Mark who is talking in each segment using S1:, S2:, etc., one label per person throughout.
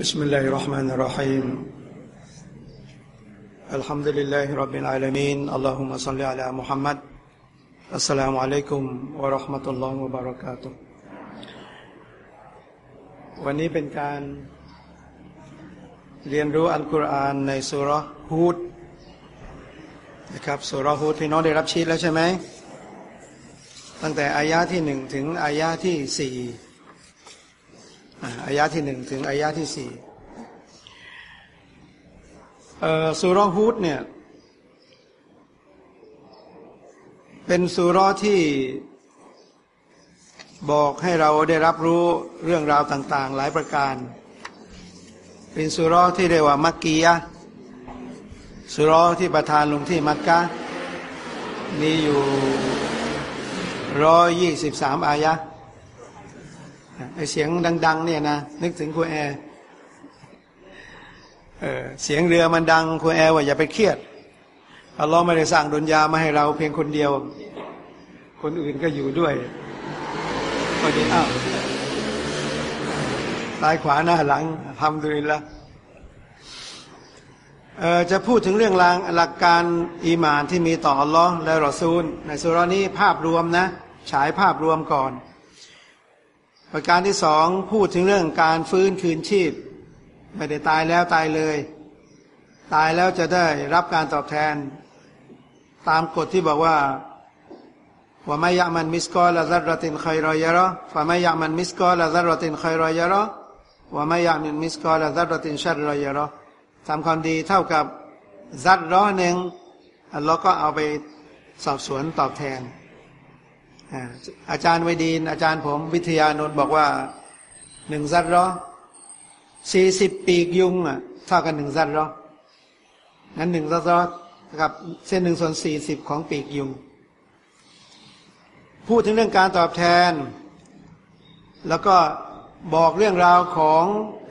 S1: بسم الله الرحمن الرحيم الحمد لله رب العالمين اللهم صل على محمد السلام عليكم ورحمة الله وبركاته วันนี้เป็นการเรียนรู้อัลกุรอานในสุรฮูดนะครับสุรฮูดพี่น้องได้รับชีตแล้วใช่ไหมตั้งแต่อายะที่หนึ่งถึงอายะที่สี่ อายะที่หนึ่งถึงอายะที่สี่สุรฮูดเนี่ยเป็นสุรที่บอกให้เราได้รับรู้เรื่องราวต่าง ๆ หลายประการ เป็นสุรที่เรียกว่ามักกียะสุรที่ประทานลงที่มักกะมีอยู่ร้อยยี่สิบสามอายะ ไอเสียงดัง ๆ เนี่ยนะนึกถึงครูแอร์เสียงเรือมันดังครูแอร์ว่าอย่าไปเครียดอัลลอฮ์ไม่ได้สร้างดุนยามาให้เราเพียงคนเดียว คนอื่นก็อยู่ด้วยก็ดีอ้าวตายขวาหน้าหลังทำดูละจะพูดถึงเรื่องรางหลักการอีมานที่มีต่ออัลลอฮ์และรอซูล ในซูเราะฮ์นี้ภาพรวมนะ ฉายภาพรวมก่อน ประการที่สองพูดถึงเรื่องการฟื้นคืนชีพ ไม่ได้ตายแล้วตายเลย ตายแล้วจะได้รับการตอบแทน ตามกฎที่บอกว่าومن يعمل مثقال ذرة خيرا يره ومن يعمل مثقال ذرة خيرا يره ومن يعمل مثقال ذرة شرا يرهทำความดีเท่ากับซัดร้อหนึ่งอัลลอฮ์ก็เอาไปสอบสวนตอบแทน อาจารย์วดีน อาจารย์ผมวิทยานนท์บอกว่าหนึ่งซัดร้อสี่สิบปีกยุงอะเท่ากันหนึ่งซัดร้องั้นหนึ่งซัดร้อกับเส้นหนึ่งส่วนสี่สิบของปีกยุง พูดถึงเรื่องการตอบแทน แล้วก็บอกเรื่องราวของ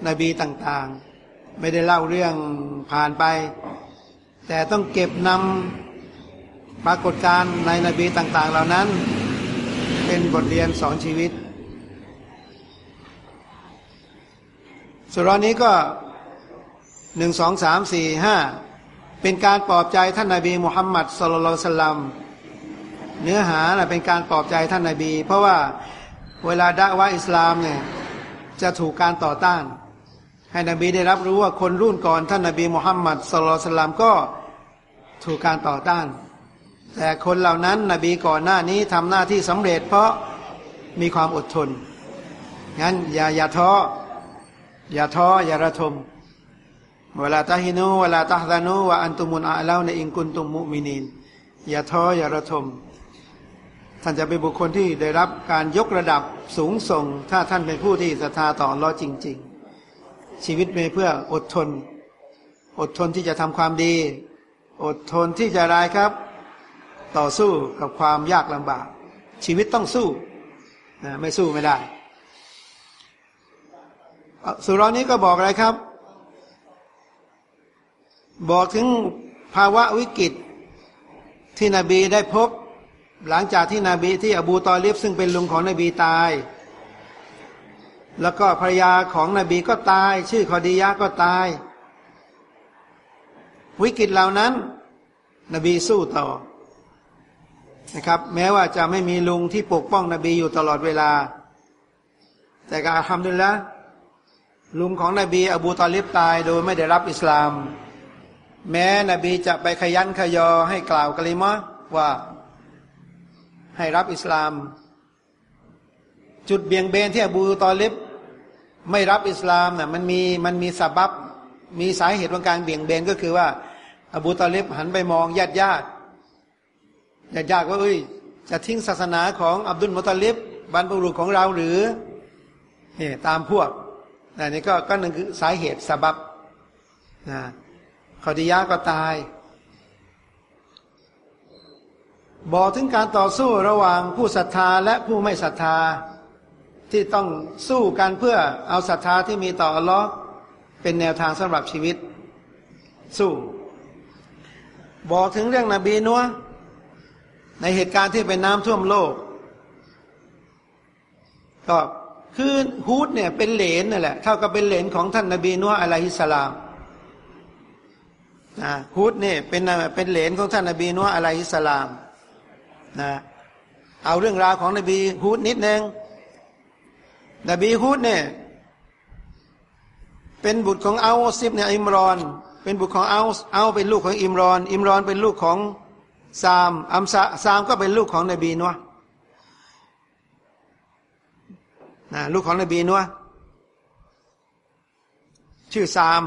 S1: นบีต่างๆ ไม่ได้เล่าเรื่องผ่านไป แต่ต้องเก็บนำปรากฏการณ์ในนบีต่างๆ เหล่านั้น เป็นบทเรียนสอนชีวิต สุรานี้ก็หนึ่งสองสามสี่ห้าเป็นการปลอบใจท่านนาบีมุฮัมมัดสลลัลสลัมเนื้อหาเป็นการปลอบใจท่านนาบี เพราะว่าเวลาด่าว่าอิสลามเนี่ยจะถูกการต่อต้าน ให้นบีได้รับรู้ว่าคนรุ่นก่อนท่านนาบีมุฮัมมัดสลลัลสลัมก็ถูกการต่อต้าน แต่คนเหล่านั้นนบีก่อนหน้านี้ทำหน้าที่สำเร็จ เพราะมีความอดทน งั้นอย่าอย่าท้ออย่าท้ออย่าระทมเวลาตาฮินูเวลาตาฮานูว่าอันตุมุนอาเล่าในอิงกุนตุมุมินินอย่าท้ออย่าระทมท่านจะเป็นบุคคลที่ได้รับการยกระดับสูงส่ง ถ้าท่านเป็นผู้ที่ศรัทธาต่ออัลลอจริง ๆ ชีวิตมีเพื่ออดทน อดทนที่จะทำความดี อดทนที่จะรายครับ ต่อสู้กับความยากลำบาก ชีวิตต้องสู้นะไม่สู้ไม่ได้สุรานี้ก็บอกอะไรครับ บอกถึงภาวะวิกฤตที่นบีได้พบ หลังจากที่นบีที่อบูตอลิฟซึ่งเป็นลุงของนบีตาย แล้วก็ภรรยาของนบีก็ตาย ชื่อคอดียะก็ตาย วิกฤตเหล่านั้น นบีสู้ต่อ นะครับ แม้ว่าจะไม่มีลุงที่ปกป้องนบีอยู่ตลอดเวลา แต่การทำด้วยแล้วลุงของนบีอบูตอลิบตายโดยไม่ได้รับอิสลาม แม้นบีจะไปขยันขยอให้กล่าวกลิมะว่าให้รับอิสลาม จุดเบี่ยงเบนที่อบูตอลิบไม่รับอิสลามนะ่ะมันมีมันมีสาบับมีสาเหตุของการเบี่ยงเบนก็คือว่า อบูตอลิบหันไปมองญาติญาติ ญาติญาติว่าเอ้ย จะทิ้งศาสนาของอับดุลมุตลิบบรรพบุรุษของเราหรือเนี่ตามพวกนะนี่ก็ก็หนั่นคือสาเหตุสาบับนะขอดียะก็ตาย บอกถึงการต่อสู้ระหว่างผู้ศรัทธาและผู้ไม่ศรัทธา ที่ต้องสู้กันเพื่อเอาศรัทธาที่มีต่ออัลลอฮ์เป็นแนวทางสำหรับชีวิต สู้ บอกถึงเรื่องนบีนัว ในเหตุการณ์ที่เป็นน้ำท่วมโลก ก็คือฮูดเนี่ยเป็นเหลนนั่นแหละ เท่ากับเป็นเหลนของท่านนบีนัวอะลัยฮิสสลามนะฮูดเนี่ยเป็นเป็นเหลนของท่านนบีนัวอะลัยฮิสสลามนะเอาเรื่องราวของนบีฮูดนิดนึงนบีฮูดเนี่ยเป็นบุตรของเอาซิบเนี่ยอิมรอน เป็นบุตรของอาเอาเป็นลูกของอิมรอน อิมรอนเป็นลูกของ ซามอัมซาซามก็เป็นลูกของนบีนัวนะลูกของนบีนัวชื่อซาม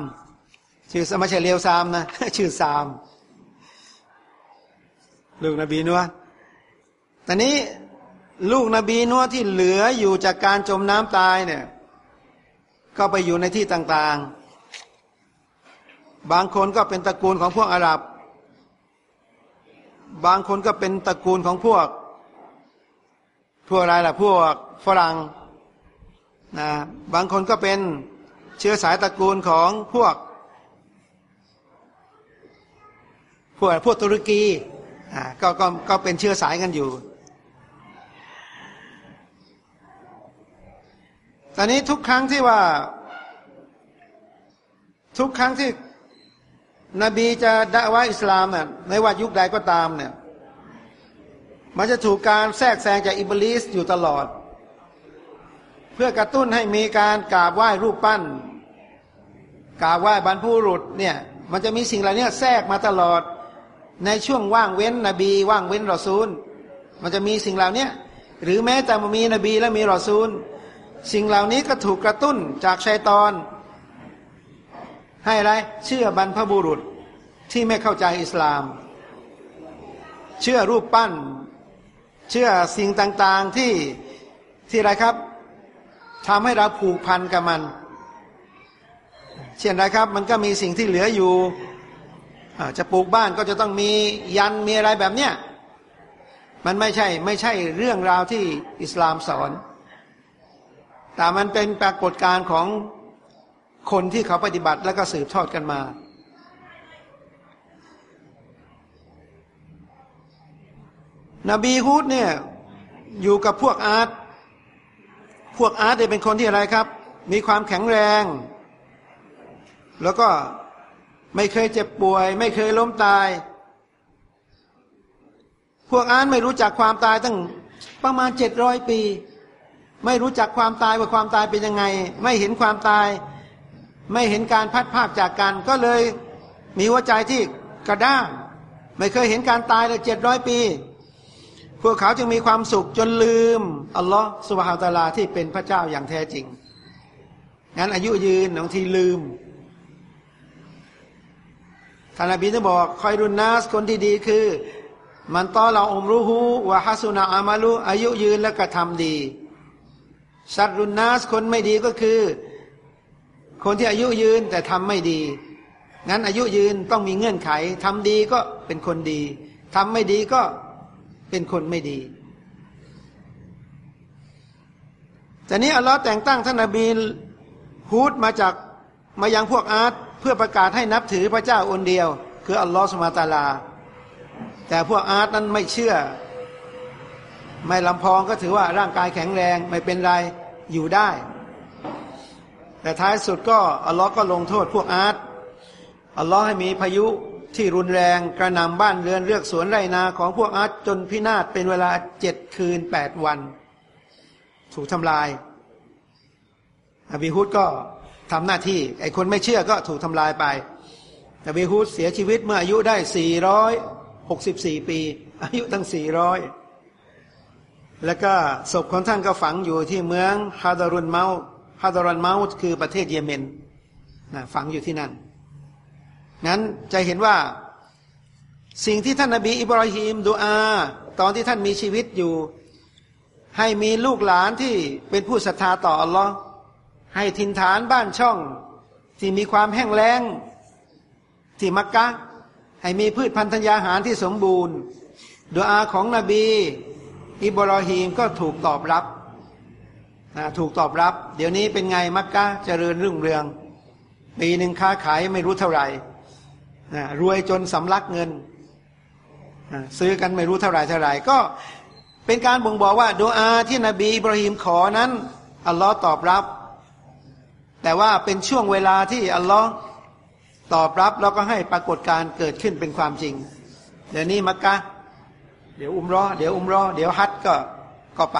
S1: ชื่อไม่ใช่เลียวซามนะ ชื่อซาม ลูกนบีนัวตอนนี้ลูกนบีนัวที่เหลืออยู่จากการจมน้ำตายเนี่ย ก็ไปอยู่ในที่ต่างๆ บางคนก็เป็นตระกูลของพวกอาหรับ บางคนก็เป็นตระกูลของพวก พวกอะไรล่ะพวกฝรั่งนะบางคนก็เป็นเชื้อสายตระกูลของพวก พวกพวกตุรกีอ่าก็ก็ก็เป็นเชื้อสายกันอยู่ตอนนี้ทุกครั้งที่ว่า ทุกครั้งที่ นบีจะด่าว่าอิสลามเนี่ยในว่ายุคใดก็ตามเนี่ยมันจะถูกการแทรกแซงจากอิบลิสอยู่ตลอด เพื่อกระตุ้นให้มีการกราบไหว้รูปปั้น กราบไหว้บรรพุรุษเนี่ยมันจะมีสิ่งเหล่านี้แทรกมาตลอด ในช่วงว่างเว้นนบี ว่างเว้นรอซูล มันจะมีสิ่งเหล่านี้หรือแม้แต่มีนบีและมีรอซูล สิ่งเหล่านี้ก็ถูกกระตุ้นจากชัยตอน ให้อะไร เชื่อบรรพบุรุษที่ไม่เข้าใจอิสลาม เชื่อรูปปั้น เชื่อสิ่งต่างๆที่ที่อะไรครับทำให้เราผูกพันกับมัน เช่นไรครับ มันก็มีสิ่งที่เหลืออยู่จะปลูกบ้านก็จะต้องมียันมีอะไรแบบเนี้ยมันไม่ใช่ไม่ใช่เรื่องราวที่อิสลามสอน แต่มันเป็นปรากฏการณ์ของ คนที่เขาปฏิบัติแล้วก็สืบทอดกันมา นบีฮูดเนี่ยอยู่กับพวกอาร์ตพวกอาร์ตเนี่ยเป็นคนที่อะไรครับ มีความแข็งแรง แล้วก็ไม่เคยเจ็บป่วย ไม่เคยล้มตาย พวกอาร์ตไม่รู้จักความตายตั้งประมาณเจ็ดร้อยปี ไม่รู้จักความตายว่าความตายเป็นยังไง ไม่เห็นความตาย ไม่เห็นการพัดภาคจากกันก็เลยมีหัวใจที่กระด้าง ไม่เคยเห็นการตายเลยเจ็ดร้อยปี พวกเขาจึงมีความสุขจนลืม อัลลอฮ์สุบฮาวตาลาที่เป็นพระเจ้าอย่างแท้จริง งั้นอายุยืนบางทีลืมท่านอบีจะบอกคอยรุนนัสคนที่ดีคือ มันตอเราอมรูฮูวะฮัสุนาอามาลุอายุยืนและกระทำดีชัดรุนนาสคนไม่ดีก็คือ คนที่อายุยืนแต่ทำไม่ดี งั้นอายุยืนต้องมีเงื่อนไขทำดีก็เป็นคนดีทำไม่ดีก็เป็นคนไม่ดีแต่นี้อัลลอฮ์แต่งตั้งท่านนบีฮูดมาจากมายังพวกอ๊าดเพื่อประกาศให้นับถือพระเจ้าองค์เดียว คืออัลลอฮ์ سبحانه وتعالى แต่พวกอ๊าดนั้นไม่เชื่อ ไม่ลำพองก็ถือว่าร่างกายแข็งแรงไม่เป็นไรอยู่ได้ แต่ท้ายสุดก็อัลลอฮ์ก็ลงโทษพวกอ๊าดอัลลอฮ์ให้มีพายุที่รุนแรงกระหน่ำบ้านเรือนเรือกสวนไร่นาของพวกอ๊าดจนพินาศเป็นเวลาเจ็ดคืนแปดวัน ถูกทำลาย อบีฮุดก็ทำหน้าที่ไอคนไม่เชื่อก็ถูกทำลายไป อบีฮุดเสียชีวิตเมื่ออายุได้สี่ร้อยหกสิบสี่ปี อายุตั้งสี่ร้อยแล้วก็ศพของท่านก็ฝังอยู่ที่เมืองฮาดารุนเมา ฮาดรุนเมาคือประเทศเยเมนนะฝังอยู่ที่นั่นงั้นจะเห็นว่าสิ่งที่ท่านนาบีอิบราฮิมดูอา ตอนที่ท่านมีชีวิตอยู่ ให้มีลูกหลานที่เป็นผู้ศรัทธาต่ออัลลอฮ์ให้ทินฐานบ้านช่อง ที่มีความแห้งแล้ง ที่มักกะ ให้มีพืชพันธุ์ธัญญาหารที่สมบูรณ์ดูอาของนบี อิบรอฮีมก็ถูกตอบรับ นะถูกตอบรับ เดี๋ยวนี้เป็นไงมักกะเจริญรุ่งเรือง ปีหนึ่งค้าขายไม่รู้เท่าไหร่นะรวยจนสำลักเงินนะซื้อกันไม่รู้เท่าไหร่เท่าไหร่ก็เป็นการบ่งบอกว่าดูอาที่นบีอิบราฮิมขอนั้นอัลลอฮ์ตอบรับ แต่ว่าเป็นช่วงเวลาที่อัลลอฮ์ตอบรับแล้วก็ให้ปรากฏการเกิดขึ้นเป็นความจริง เดี๋ยวนี้มักกะเดี๋ยวอุมรอเดี๋ยวอุมรอเดี๋ยวฮัดก็ก็ไป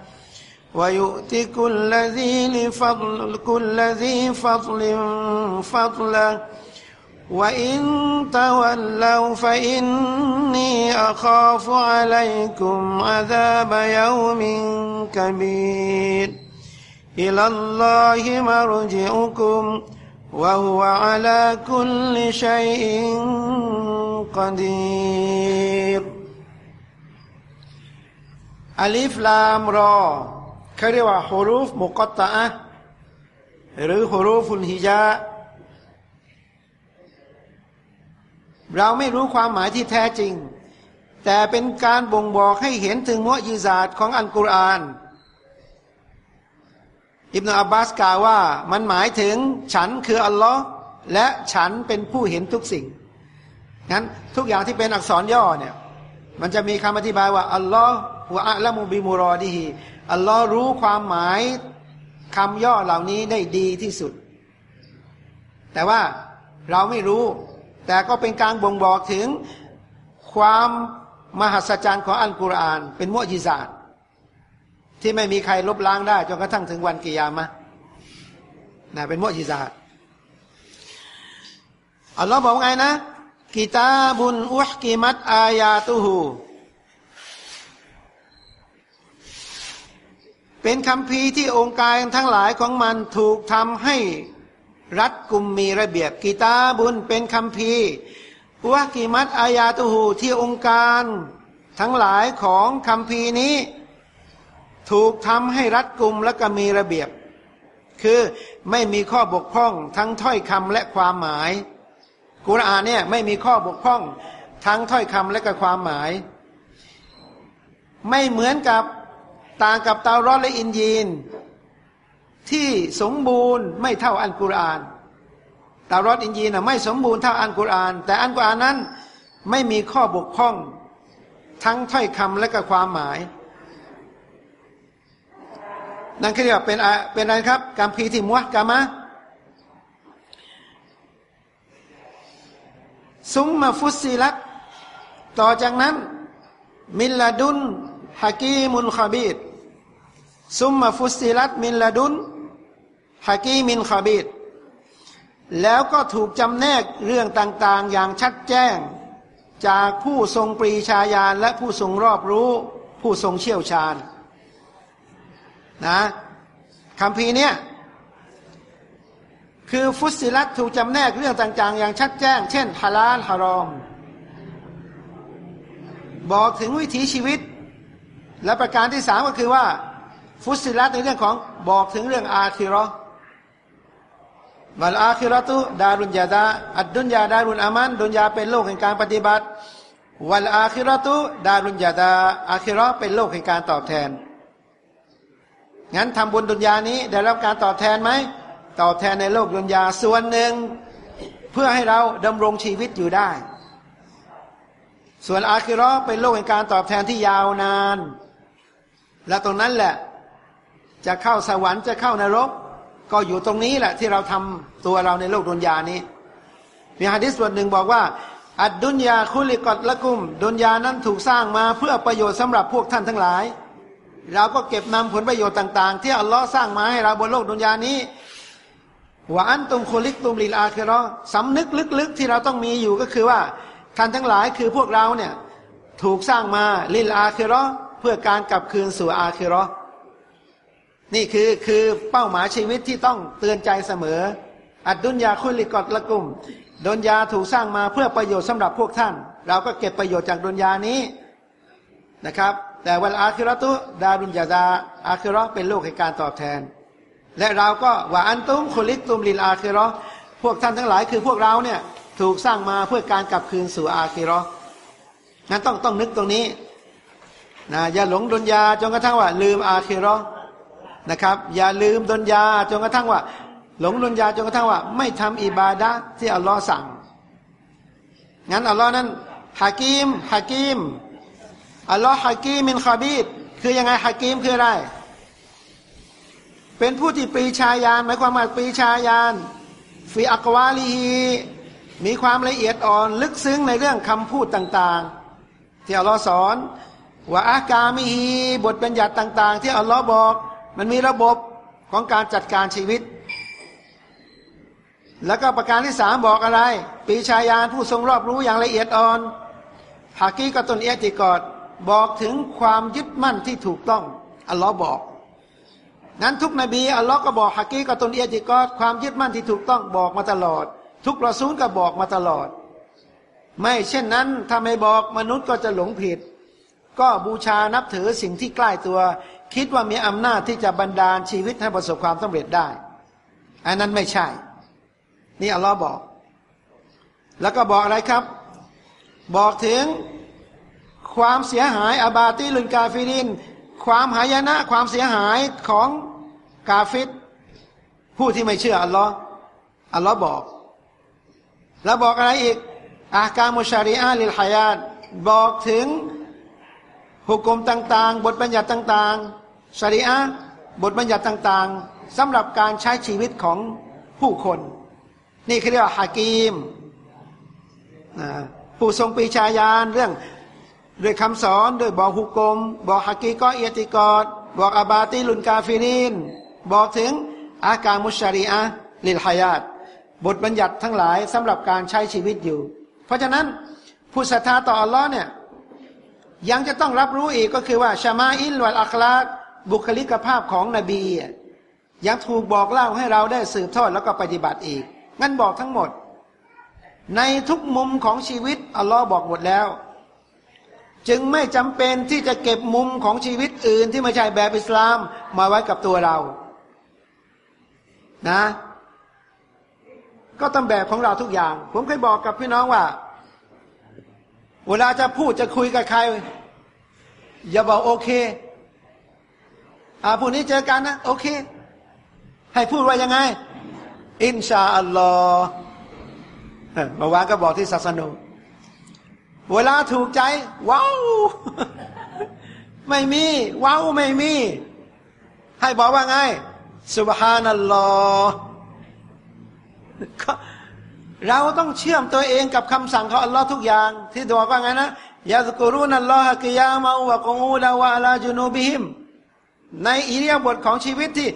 S1: ويؤتي كل ذي فضل كل ذي فضل فضله. وإن تولوا فإني أخاف عليكم عذاب يوم كبير. إلى الله مرجعكم وهو على كل شيء قدير. ألف لام را. เขาเรียกว่าฮุรูฟมุกตะอะหรือฮุรูฟุลฮิจาเราไม่รู้ความหมายที่แท้จริง แต่เป็นการบ่งบอกให้เห็นถึงมุยิซาตของอัลกุรอานอิบนาอับบาสกล่าวว่ามันหมายถึงฉันคืออัลลอฮ์และฉันเป็นผู้เห็นทุกสิ่งงั้นทุกอย่างที่เป็นอักษรย่อเนี่ยมันจะมีคำอธิบายว่าอัลลอฮ์วะอัลมุบิมูรอดีฮี อัลลอฮ์รู้ความหมายคำย่อเหล่านี้ได้ดีที่สุด แต่ว่าเราไม่รู้ แต่ก็เป็นการบ่งบอกถึงความมหัศจรรย์ของอัลกุรอาน เป็นมุจิซาตที่ไม่มีใครลบล้างได้จนกระทั่งถึงวันกิยามะนะเป็นมุจิซาตอัลลอฮ์บอกไงนะกิตาบุญอุฮกิมัตอายาตุหู เป็นคำพีที่องค์การทั้งหลายของมันถูกทำให้รัดกุมมีระเบียบกีตาบุญเป็นคำพีวะกิมัตอายาตุหูที่องค์การทั้งหลายของคำพีนี้ ถูกทำให้รัดกุมและก็มีระเบียบ คือไม่มีข้อบกพร่องทั้งถ้อยคำและความหมาย กุรอานเนี่ยไม่มีข้อบกพร่องทั้งถ้อยคำและก็ความหมาย ไม่เหมือนกับ ต่างกับเตารอดและอินยีน ที่สมบูรณ์ไม่เท่าอันกุรอานเตารอดอินยีนไม่สมบูรณ์เท่าอันกุรอาน แต่อันกุรอานนั้นไม่มีข้อบกพร่อง ทั้งถ้อยคำและก็ความหมาย นั่นคือเรียกว่าเป็นเป็นอะไรครับกรรมพีที่มัวกามะซุมมาฟุตซีลัตต่อจากนั้น มิลลาดุน ฮากีมุนขบีดซุมมาฟุสซิลัตมินละดุนฮากีมินขบีดแล้วก็ถูกจำแนกเรื่องต่างๆ อย่างชัดแจ้ง จากผู้ทรงปรีชาญาณและผู้ทรงรอบรู้ ผู้ทรงเชี่ยวชาญนะคำพีเนี้ยคือฟุตซิลัตถูกจำแนกเรื่องต่างๆ อย่างชัดแจ้ง เช่นฮาลาลฮารอม บอกถึงวิถีชีวิต และประการที่สามก็คือว่า ฟุสิลัตในเรื่องของบอกถึงเรื่องอาคิรอวัลอาคิรตุดารุนยาดาอัดดุนยาดารุนอามันดุนยาเป็นโลกแห่งการปฏิบัติ วัลอาคิรตุดารุนยาดาอาคิรอเป็นโลกแห่งการตอบแทน งั้นทำบุญดุนยานี้ได้รับการตอบแทนไหมตอบแทนในโลกดุนยาส่วนหนึ่ง เพื่อให้เราดำรงชีวิตอยู่ได้ ส่วนอาคิรอเป็นโลกแห่งการตอบแทนที่ยาวนาน และตรงนั้นแหละจะเข้าสวรรค์จะเข้านรก ก็อยู่ตรงนี้แหละที่เราทำตัวเราในโลกดุนยานี้ มีฮะดิษบทหนึ่งบอกว่า อัดดุนยาคุลิกอตละกุม ดุนยานั้นถูกสร้างมาเพื่อประโยชน์สำหรับพวกท่านทั้งหลาย เราก็เก็บนำผลประโยชน์ต่าง ๆ ที่อัลลอฮ์สร้างมาให้เราบนโลกดุนยานี้ว่าอันตุมคุลิกตุมลิลาคิรอสำนึกลึกๆที่เราต้องมีอยู่ก็คือว่าท่านทั้งหลายคือพวกเราเนี่ยถูกสร้างมาลิลอาคิรอ เพื่อการกลับคืนสู่อาคิรอนี่คือคือเป้าหมายชีวิตที่ต้องเตือนใจเสมอ อัดดุนยาคุลิกอดละกุมดุนยาถูกสร้างมาเพื่อประโยชน์สำหรับพวกท่าน เราก็เก็บประโยชน์จากดุนยานี้นะครับ แต่วันอาคิรตุดารุนยาดาอาคิรอเป็นโลกแห่งการตอบแทน และเราก็ว่าอันตุมคุลิกตุมลิลอาคิรอพวกท่านทั้งหลายคือพวกเราเนี่ยถูกสร้างมาเพื่อการกลับคืนสู่อาคิรองั้นต้องต้องนึกตรงนี้ นะอย่าหลงดุนยาจนกระทั่งว่า ลืมอาคิรอนะครับ อย่าลืมดุนยาจนกระทั่งว่า หลงดุนยาจนกระทั่งว่า ไม่ทำอิบาดะที่อัลลอฮ์สั่ง งั้นอัลลอฮ์นั้นฮากิมฮากิมอัลลอฮ์ฮากิมินคาบีดคือยังไงฮากิมคืออะไร เป็นผู้ที่ปรีชาญาณหมายความว่าปรีชาญาณฟีอักวาลีฮีมีความละเอียดอ่อนลึกซึ้งในเรื่องคำพูดต่าง ๆ ที่อัลลอฮ์สอน ว่าอากามิฮีบทบัญญัติต่าง ๆ ที่อัลลอฮ์บอก มันมีระบบของการจัดการชีวิต แล้วก็ประการที่สามบอกอะไร ปีชายานผู้ทรงรอบรู้อย่างละเอียดอ่อนฮากีกตนเอติกอดบอกถึงความยึดมั่นที่ถูกต้องอัลลอฮ์บอก นั้นทุกนบีอัลลอฮ์ก็บอกฮากีกตนเอติกอดความยึดมั่นที่ถูกต้องบอกมาตลอด ทุกปรอซูลก็บอกมาตลอด ไม่เช่นนั้นถ้าไม่บอกมนุษย์ก็จะหลงผิด ก็บูชานับถือสิ่งที่ใกล้ตัว คิดว่ามีอำนาจที่จะบันดาลชีวิตให้ประสบความสำเร็จได้ อันนั้นไม่ใช่ นี่อัลลอฮ์บอก แล้วก็บอกอะไรครับ บอกถึงความเสียหายอาบาติลุนกาฟิริน ความหายนะความเสียหายของกาฟิดผู้ที่ไม่เชื่ออัลลอฮ์อัลลอฮ์บอก แล้วบอกอะไรอีกอาการมุชาริอาลิลฮายาตบอกถึง หุกกลมต่างๆ บทบัญญัติต่างๆชาริอาบทบัญญัติต่างๆสำหรับการใช้ชีวิตของผู้คน นี่คือเรียกว่าฮากีมผู้ทรงปีชาญาณเรื่องด้วยคำสอนด้วยบอกหุกกลม บอกฮากีก็เอติกอดบอกอาบาติลุนกาฟิรินบอกถึงอาการมุชาริอาลิลฮายาตบทบัญญัติทั้งหลายสำหรับการใช้ชีวิตอยู่ เพราะฉะนั้นผู้ศรัทธาต่ออัลลอฮ์เนี่ย ยังจะต้องรับรู้อีกก็คือว่าชามาอิลวัลอัคลาบุคลิกภาพของนบียังถูกบอกเล่าให้เราได้สืบทอดแล้วก็ปฏิบัติอีก งั้นบอกทั้งหมด ในทุกมุมของชีวิตอัลลอฮ์บอกหมดแล้ว จึงไม่จำเป็นที่จะเก็บมุมของชีวิตอื่นที่ไม่ใช่แบบอิสลามมาไว้กับตัวเรา นะ ก็ต้องแบบของเราทุกอย่าง ผมเคยบอกกับพี่น้องว่า เวลาจะพูดจะคุยกับใคร อย่าบอกโอเค อ่าพรุ่งนี้เจอกันนะโอเค ให้พูดว่ายังไง อินชาอัลลอฮ์เมื่อวานก็บอกที่ศาสนาเวลาถูกใจ ว้าว ไม่มี ว้าวไม่มี ให้บอกว่าไงสุบฮานัลลอฮ์ เราต้องเชื่อมตัวเองกับคำสั่งของอัลลอฮ์ทุกอย่าง ที่บอกว่าไงนะยาสกุรุนัลลอฮะกิยามาวะกูลาวะลาจุนูบิฮิมในอิริยาบถของชีวิตที่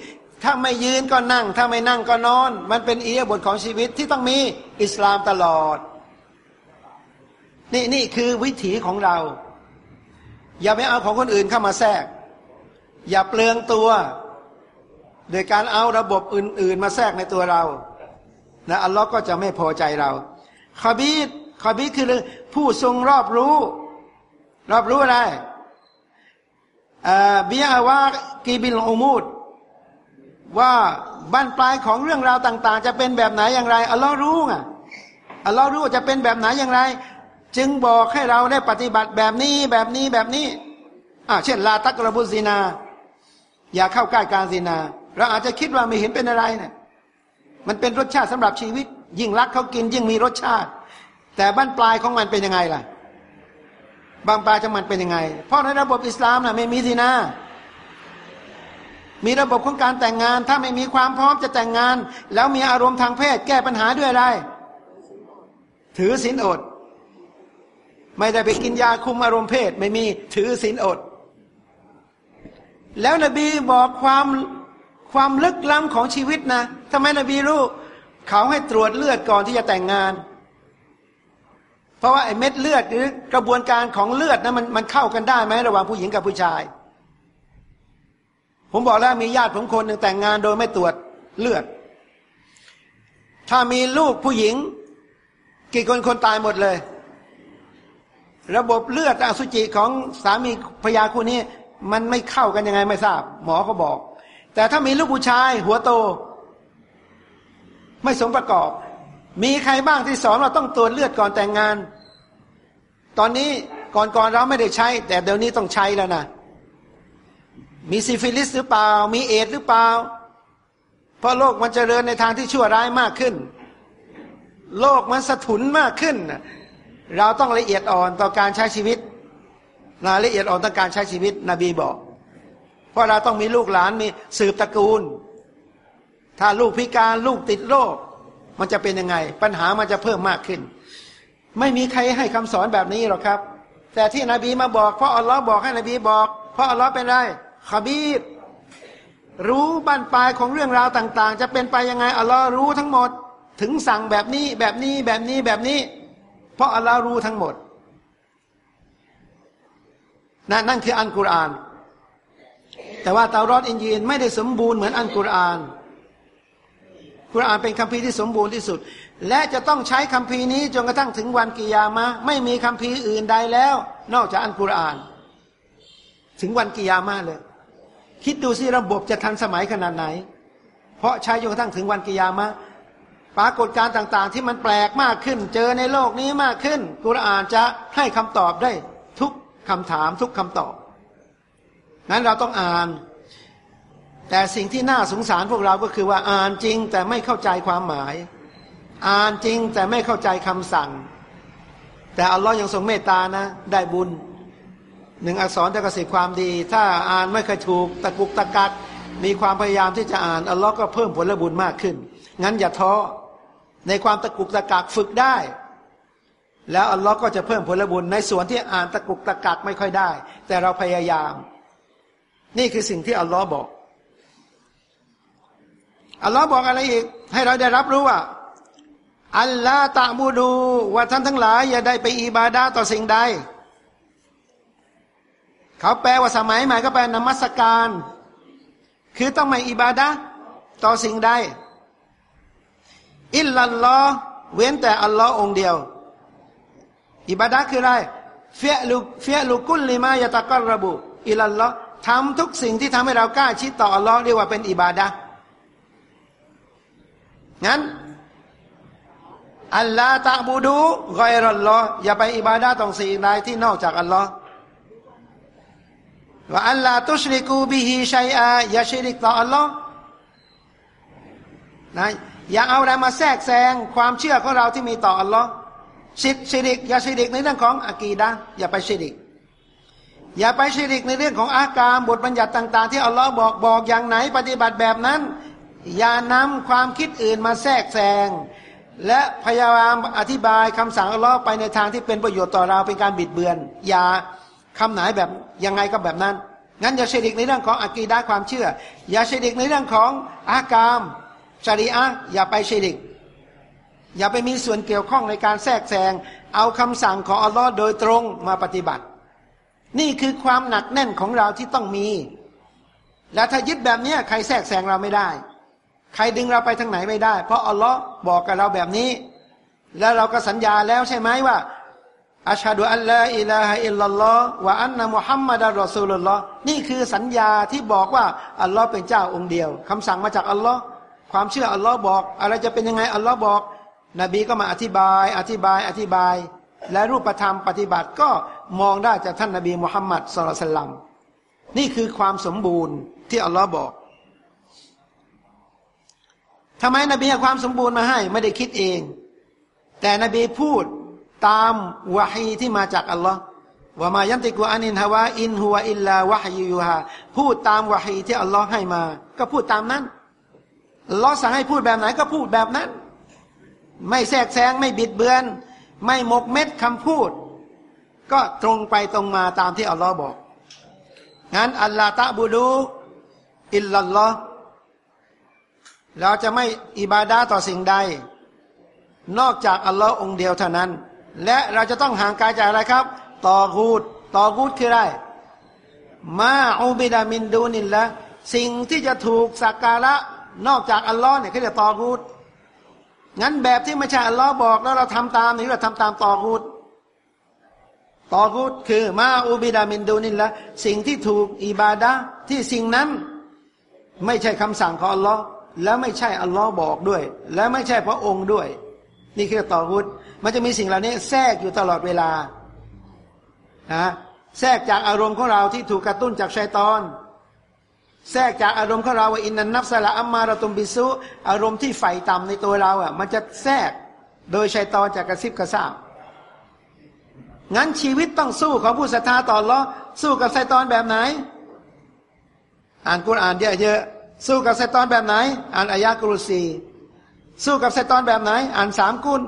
S1: ถ้าไม่ยืนก็นั่ง ถ้าไม่นั่งก็นอน มันเป็นอิริยาบถของชีวิตที่ต้องมีอิสลามตลอด นี่นี่คือวิถีของเรา อย่าไปเอาของคนอื่นเข้ามาแทรก อย่าเปลืองตัว โดยการเอาระบบอื่น ๆ มาแทรกในตัวเรา นะอัลลอฮ์ก็จะไม่พอใจเราคาบีดคาบีดคือผู้ทรงรอบรู้ รอบรู้อะไรบียว่ากีบิลอุมูดว่าบ้านปลายของเรื่องราวต่าง ๆ จะเป็นแบบไหนอย่างไรอัลลอฮ์รู้ไงอัลลอฮ์รู้จะเป็นแบบไหนอย่างไร จึงบอกให้เราได้ปฏิบัติแบบนี้แบบนี้แบบนี้อ่าเช่น ลาตักระบุซีนา อย่าเข้าใกล้การซีนา เราอาจจะคิดว่าไม่เห็นเป็นอะไรเนะี่ย มันเป็นรสชาติสำหรับชีวิต ยิ่งรักเขากินยิ่งมีรสชาติ แต่บ้านปลายของมันเป็นยังไงล่ะบางปลายของมันเป็นยังไง เพราะในระบบอิสลามนะ่ะไม่มีสินะมีระบบของการแต่งงาน ถ้าไม่มีความพร้อมจะแต่งงาน แล้วมีอารมณ์ทางเพศแก้ปัญหาด้วยอะไร ถือศีลอด ไม่ได้ไปกินยาคุมอารมณ์เพศ ไม่มีถือศีลอด แล้วนบีบอกความ ความลึกล้ำของชีวิตนะถ้าทำไมนบีรู้เขาให้ตรวจเลือดก่อนที่จะแต่งงาน เพราะว่าไอ้เม็ดเลือดหรือกระบวนการของเลือดนะมันมันเข้ากันได้ไหมระหว่างผู้หญิงกับผู้ชาย ผมบอกแล้วมีญาติผมคนหนึ่งแต่งงานโดยไม่ตรวจเลือด ถ้ามีลูกผู้หญิง กี่คนคนตายหมดเลย ระบบเลือดอสุจิของสามีพยาคู่นี้ มันไม่เข้ากันยังไงไม่ทราบ หมอเขาบอก แต่ถ้ามีลูกผู้ชาย หัวโต ไม่สมประกอบ มีใครบ้างที่สอนเราต้องตรวจเลือดก่อนแต่งงาน ตอนนี้ก่อนก่อนเราไม่ได้ใช้ แต่เดี๋ยวนี้ต้องใช้แล้วนะมีซิฟิลิสหรือเปล่า มีเอดส์หรือเปล่า เพราะโลกมันเจริญในทางที่ชั่วร้ายมากขึ้น โลกมันสะทุนมากขึ้น เราต้องละเอียดอ่อนต่อการใช้ชีวิตนะละเอียดอ่อนต่อการใช้ชีวิต นบีบอก เพราะเราต้องมีลูกหลานมีสืบตระกูล ถ้าลูกพิการลูกติดโรคมันจะเป็นยังไง ปัญหามันจะเพิ่มมากขึ้น ไม่มีใครให้คำสอนแบบนี้หรอกครับ แต่ที่นบีมาบอกเพราะอัลลอฮ์บอกให้นบีบอก เพราะอัลลอฮ์เป็นไรขบีบรู้บั้นปลายของเรื่องราวต่าง ๆ จะเป็นไปยังไงอัลลอฮ์รู้ทั้งหมด ถึงสั่งแบบนี้แบบนี้แบบนี้แบบนี้ เพราะอัลลอฮ์รู้ทั้งหมดนั่นนั่นคืออันกุรอาน แต่ว่าเตารอดอินยีนไม่ได้สมบูรณ์เหมือนอันกุรอานกุรอานเป็นคัมภีร์ที่สมบูรณ์ที่สุด และจะต้องใช้คัมภีร์นี้จนกระทั่งถึงวันกิยามะไม่มีคัมภีร์อื่นใดแล้ว นอกจากอันกุรอาน ถึงวันกิยามาเลย คิดดูสิระบบจะทันสมัยขนาดไหน เพราะใช้จนกระทั่งถึงวันกิยามะปรากฏการต่างๆ ที่มันแปลกมากขึ้น เจอในโลกนี้มากขึ้น กุรอานจะให้คำตอบได้ทุกคำถามทุกคำตอบ นั้นเราต้องอ่าน แต่สิ่งที่น่าสงสารพวกเราก็คือว่าอ่านจริงแต่ไม่เข้าใจความหมาย อ่านจริงแต่ไม่เข้าใจคำสั่ง แต่อัลลอฮ์ยังทรงเมตตานะ ได้บุญหนึ่งอักษรแต่กสิความดี ถ้าอ่านไม่เคยถูกตะกุกตะกักมีความพยายามที่จะอ่านอัลลอฮ์ก็เพิ่มผลบุญมากขึ้น งั้นอย่าท้อในความตะกุกตะกักฝึกได้ แล้วอัลลอฮ์ก็จะเพิ่มผลบุญในส่วนที่อ่านตะกุกตะกักไม่ค่อยได้ แต่เราพยายาม นี่คือสิ่งที่อัลลอฮ์บอก อัลลอฮ์บอกอะไรอีก ให้เราได้รับรู้ว่า อัลลาตะบูดู ว่าท่านทั้งหลาย อย่าได้ไปอิบาดาต่อสิ่งใด เขาแปลว่าสมัยใหม่ก็แปลนมัสการ คือต้องไม่อิบาดะต่อสิ่งใด อิลลัลลอฮ์เว้นแต่อัลลอฮ์องเดียว อิบาดะคืออะไรفعل فعل كل ما يتقرب إلى الله ทำทุกสิ่งที่ทำให้เราใกล้ชิดต่ออัลลอฮ์เรียกว่าเป็นอิบาดะงั้นألا تعبدوا غير اللهอย่าไปอิบาดะต่อสิ่งใดที่นอกจากอัลลอฮ์وألا تشركوا به شيئاอย่าชิริกต่ออัลลอฮ์นะอย่าเอาอะไรมาแทรกแซงความเชื่อของเราที่มีต่ออัลลอฮ์ชิดชิริกอย่าชิริกในเรื่องของอากีดะอย่าไปชิริก อย่าไปชิริกในเรื่องของอาการบทบัญญัติต่าง ๆ ที่อัลลอฮ์บอกบอกอย่างไหนปฏิบัติแบบนั้น อย่านำความคิดอื่นมาแทรกแซงและพยายามอธิบายคำสั่งอัลลอฮ์ไปในทางที่เป็นประโยชน์ต่อเราเป็นการบิดเบือน อย่าคำไหนแบบยังไงก็แบบนั้น งั้นอย่าเชดิกในเรื่องของอากีดาความเชื่อ อย่าเชดิกในเรื่องของอากามชาริอะอย่าไปเชดิก อย่าไปมีส่วนเกี่ยวข้องในการแทรกแซงเอาคำสั่งของอัลลอฮ์โดยตรงมาปฏิบัติ นี่คือความหนักแน่นของเราที่ต้องมี และถ้ายึดแบบนี้ใครแทรกแซงเราไม่ได้ ใครดึงเราไปทางไหนไม่ได้ เพราะอัลลอฮ์บอกกับเราแบบนี้ แล้วเราก็สัญญาแล้วใช่ไหมว่าอัชฮะดุอัลลอฮ์อิลาฮะอิลลัลลอฮ์วะอันนะมุฮัมมัดอัลรอซูลุลลอฮ์นี่คือสัญญาที่บอกว่าอัลลอฮ์เป็นเจ้าองค์เดียวคำสั่งมาจากอัลลอฮ์ความเชื่ออัลลอฮ์บอก อะไรจะเป็นยังไงอัลลอฮ์บอก นบีก็มาอธิบาย อธิบายอธิบาย และรูปธรรมปฏิบัติก็มองได้จากท่านนบีมุฮัมมัดสุลตัลลัมนี่คือความสมบูรณ์ที่อัลลอฮ์บอกทำไมนบีเอาความสมบูรณ์มาให้ไม่ได้คิดเอง แต่นบีพูดตามวะฮีที่มาจากอัลลอฮ์وما ينطق عن الهوى إن هو إلا وحي يوحىพูดตามวะฮีที่อัลลอฮ์ให้มา ก็พูดตามนั้นอัลลอฮ์สั่งให้พูดแบบไหนก็พูดแบบนั้น ไม่แทรกแซงไม่บิดเบือน ไม่หมกเม็ดคำพูด ก็ตรงไปตรงมาตามที่อัลลอฮ์บอกงั้นألا تعبدوا إلا اللهเราจะไม่อิบาดาต่อสิ่งใด นอกจากอัลลอฮ์องเดียวเท่านั้น และเราจะต้องห่างกายจากอะไรครับ ตอกูดตอกูดคืออะไรมาอูบิดามินดูนินละสิ่งที่จะถูกสักการะนอกจากอัลลอฮ์เนี่ยเขาเรียกตอกูด งั้นแบบที่ไม่ใช่อัลลอฮ์บอกแล้วเราทำตามนี่เราทำตามตอกูดตอกูดคือมาอูบิดามินดูนินละสิ่งที่ถูกอิบาดะที่สิ่งนั้น ไม่ใช่คำสั่งของอัลลอฮ์แล้วไม่ใช่อัลลอฮ์บอกด้วย และไม่ใช่พระองค์ด้วย นี่คือตอกูดมันจะมีสิ่งเหล่านี้แทรกอยู่ตลอดเวลานะแทรกจากอารมณ์ของเราที่ถูกกระตุ้นจากชัยตอน แทรกจากอารมณ์ของเราว่าอินนันนับสละอัมมาเราตุมบิซุอารมณ์ที่ใฝ่ต่ำในตัวเราอะ มันจะแทรกโดยชัยตอนจากกระซิบกระซาบงั้นชีวิตต้องสู้ของผู้ศรัทธาต่อรอสู้กับชัยตอนแบบไหน อ่านกุรอ่านเยอะๆสู้กับชัยตอนแบบไหน อ่านอายะกรุซีสู้กับชัยตอนแบบไหน อ่านสามกุล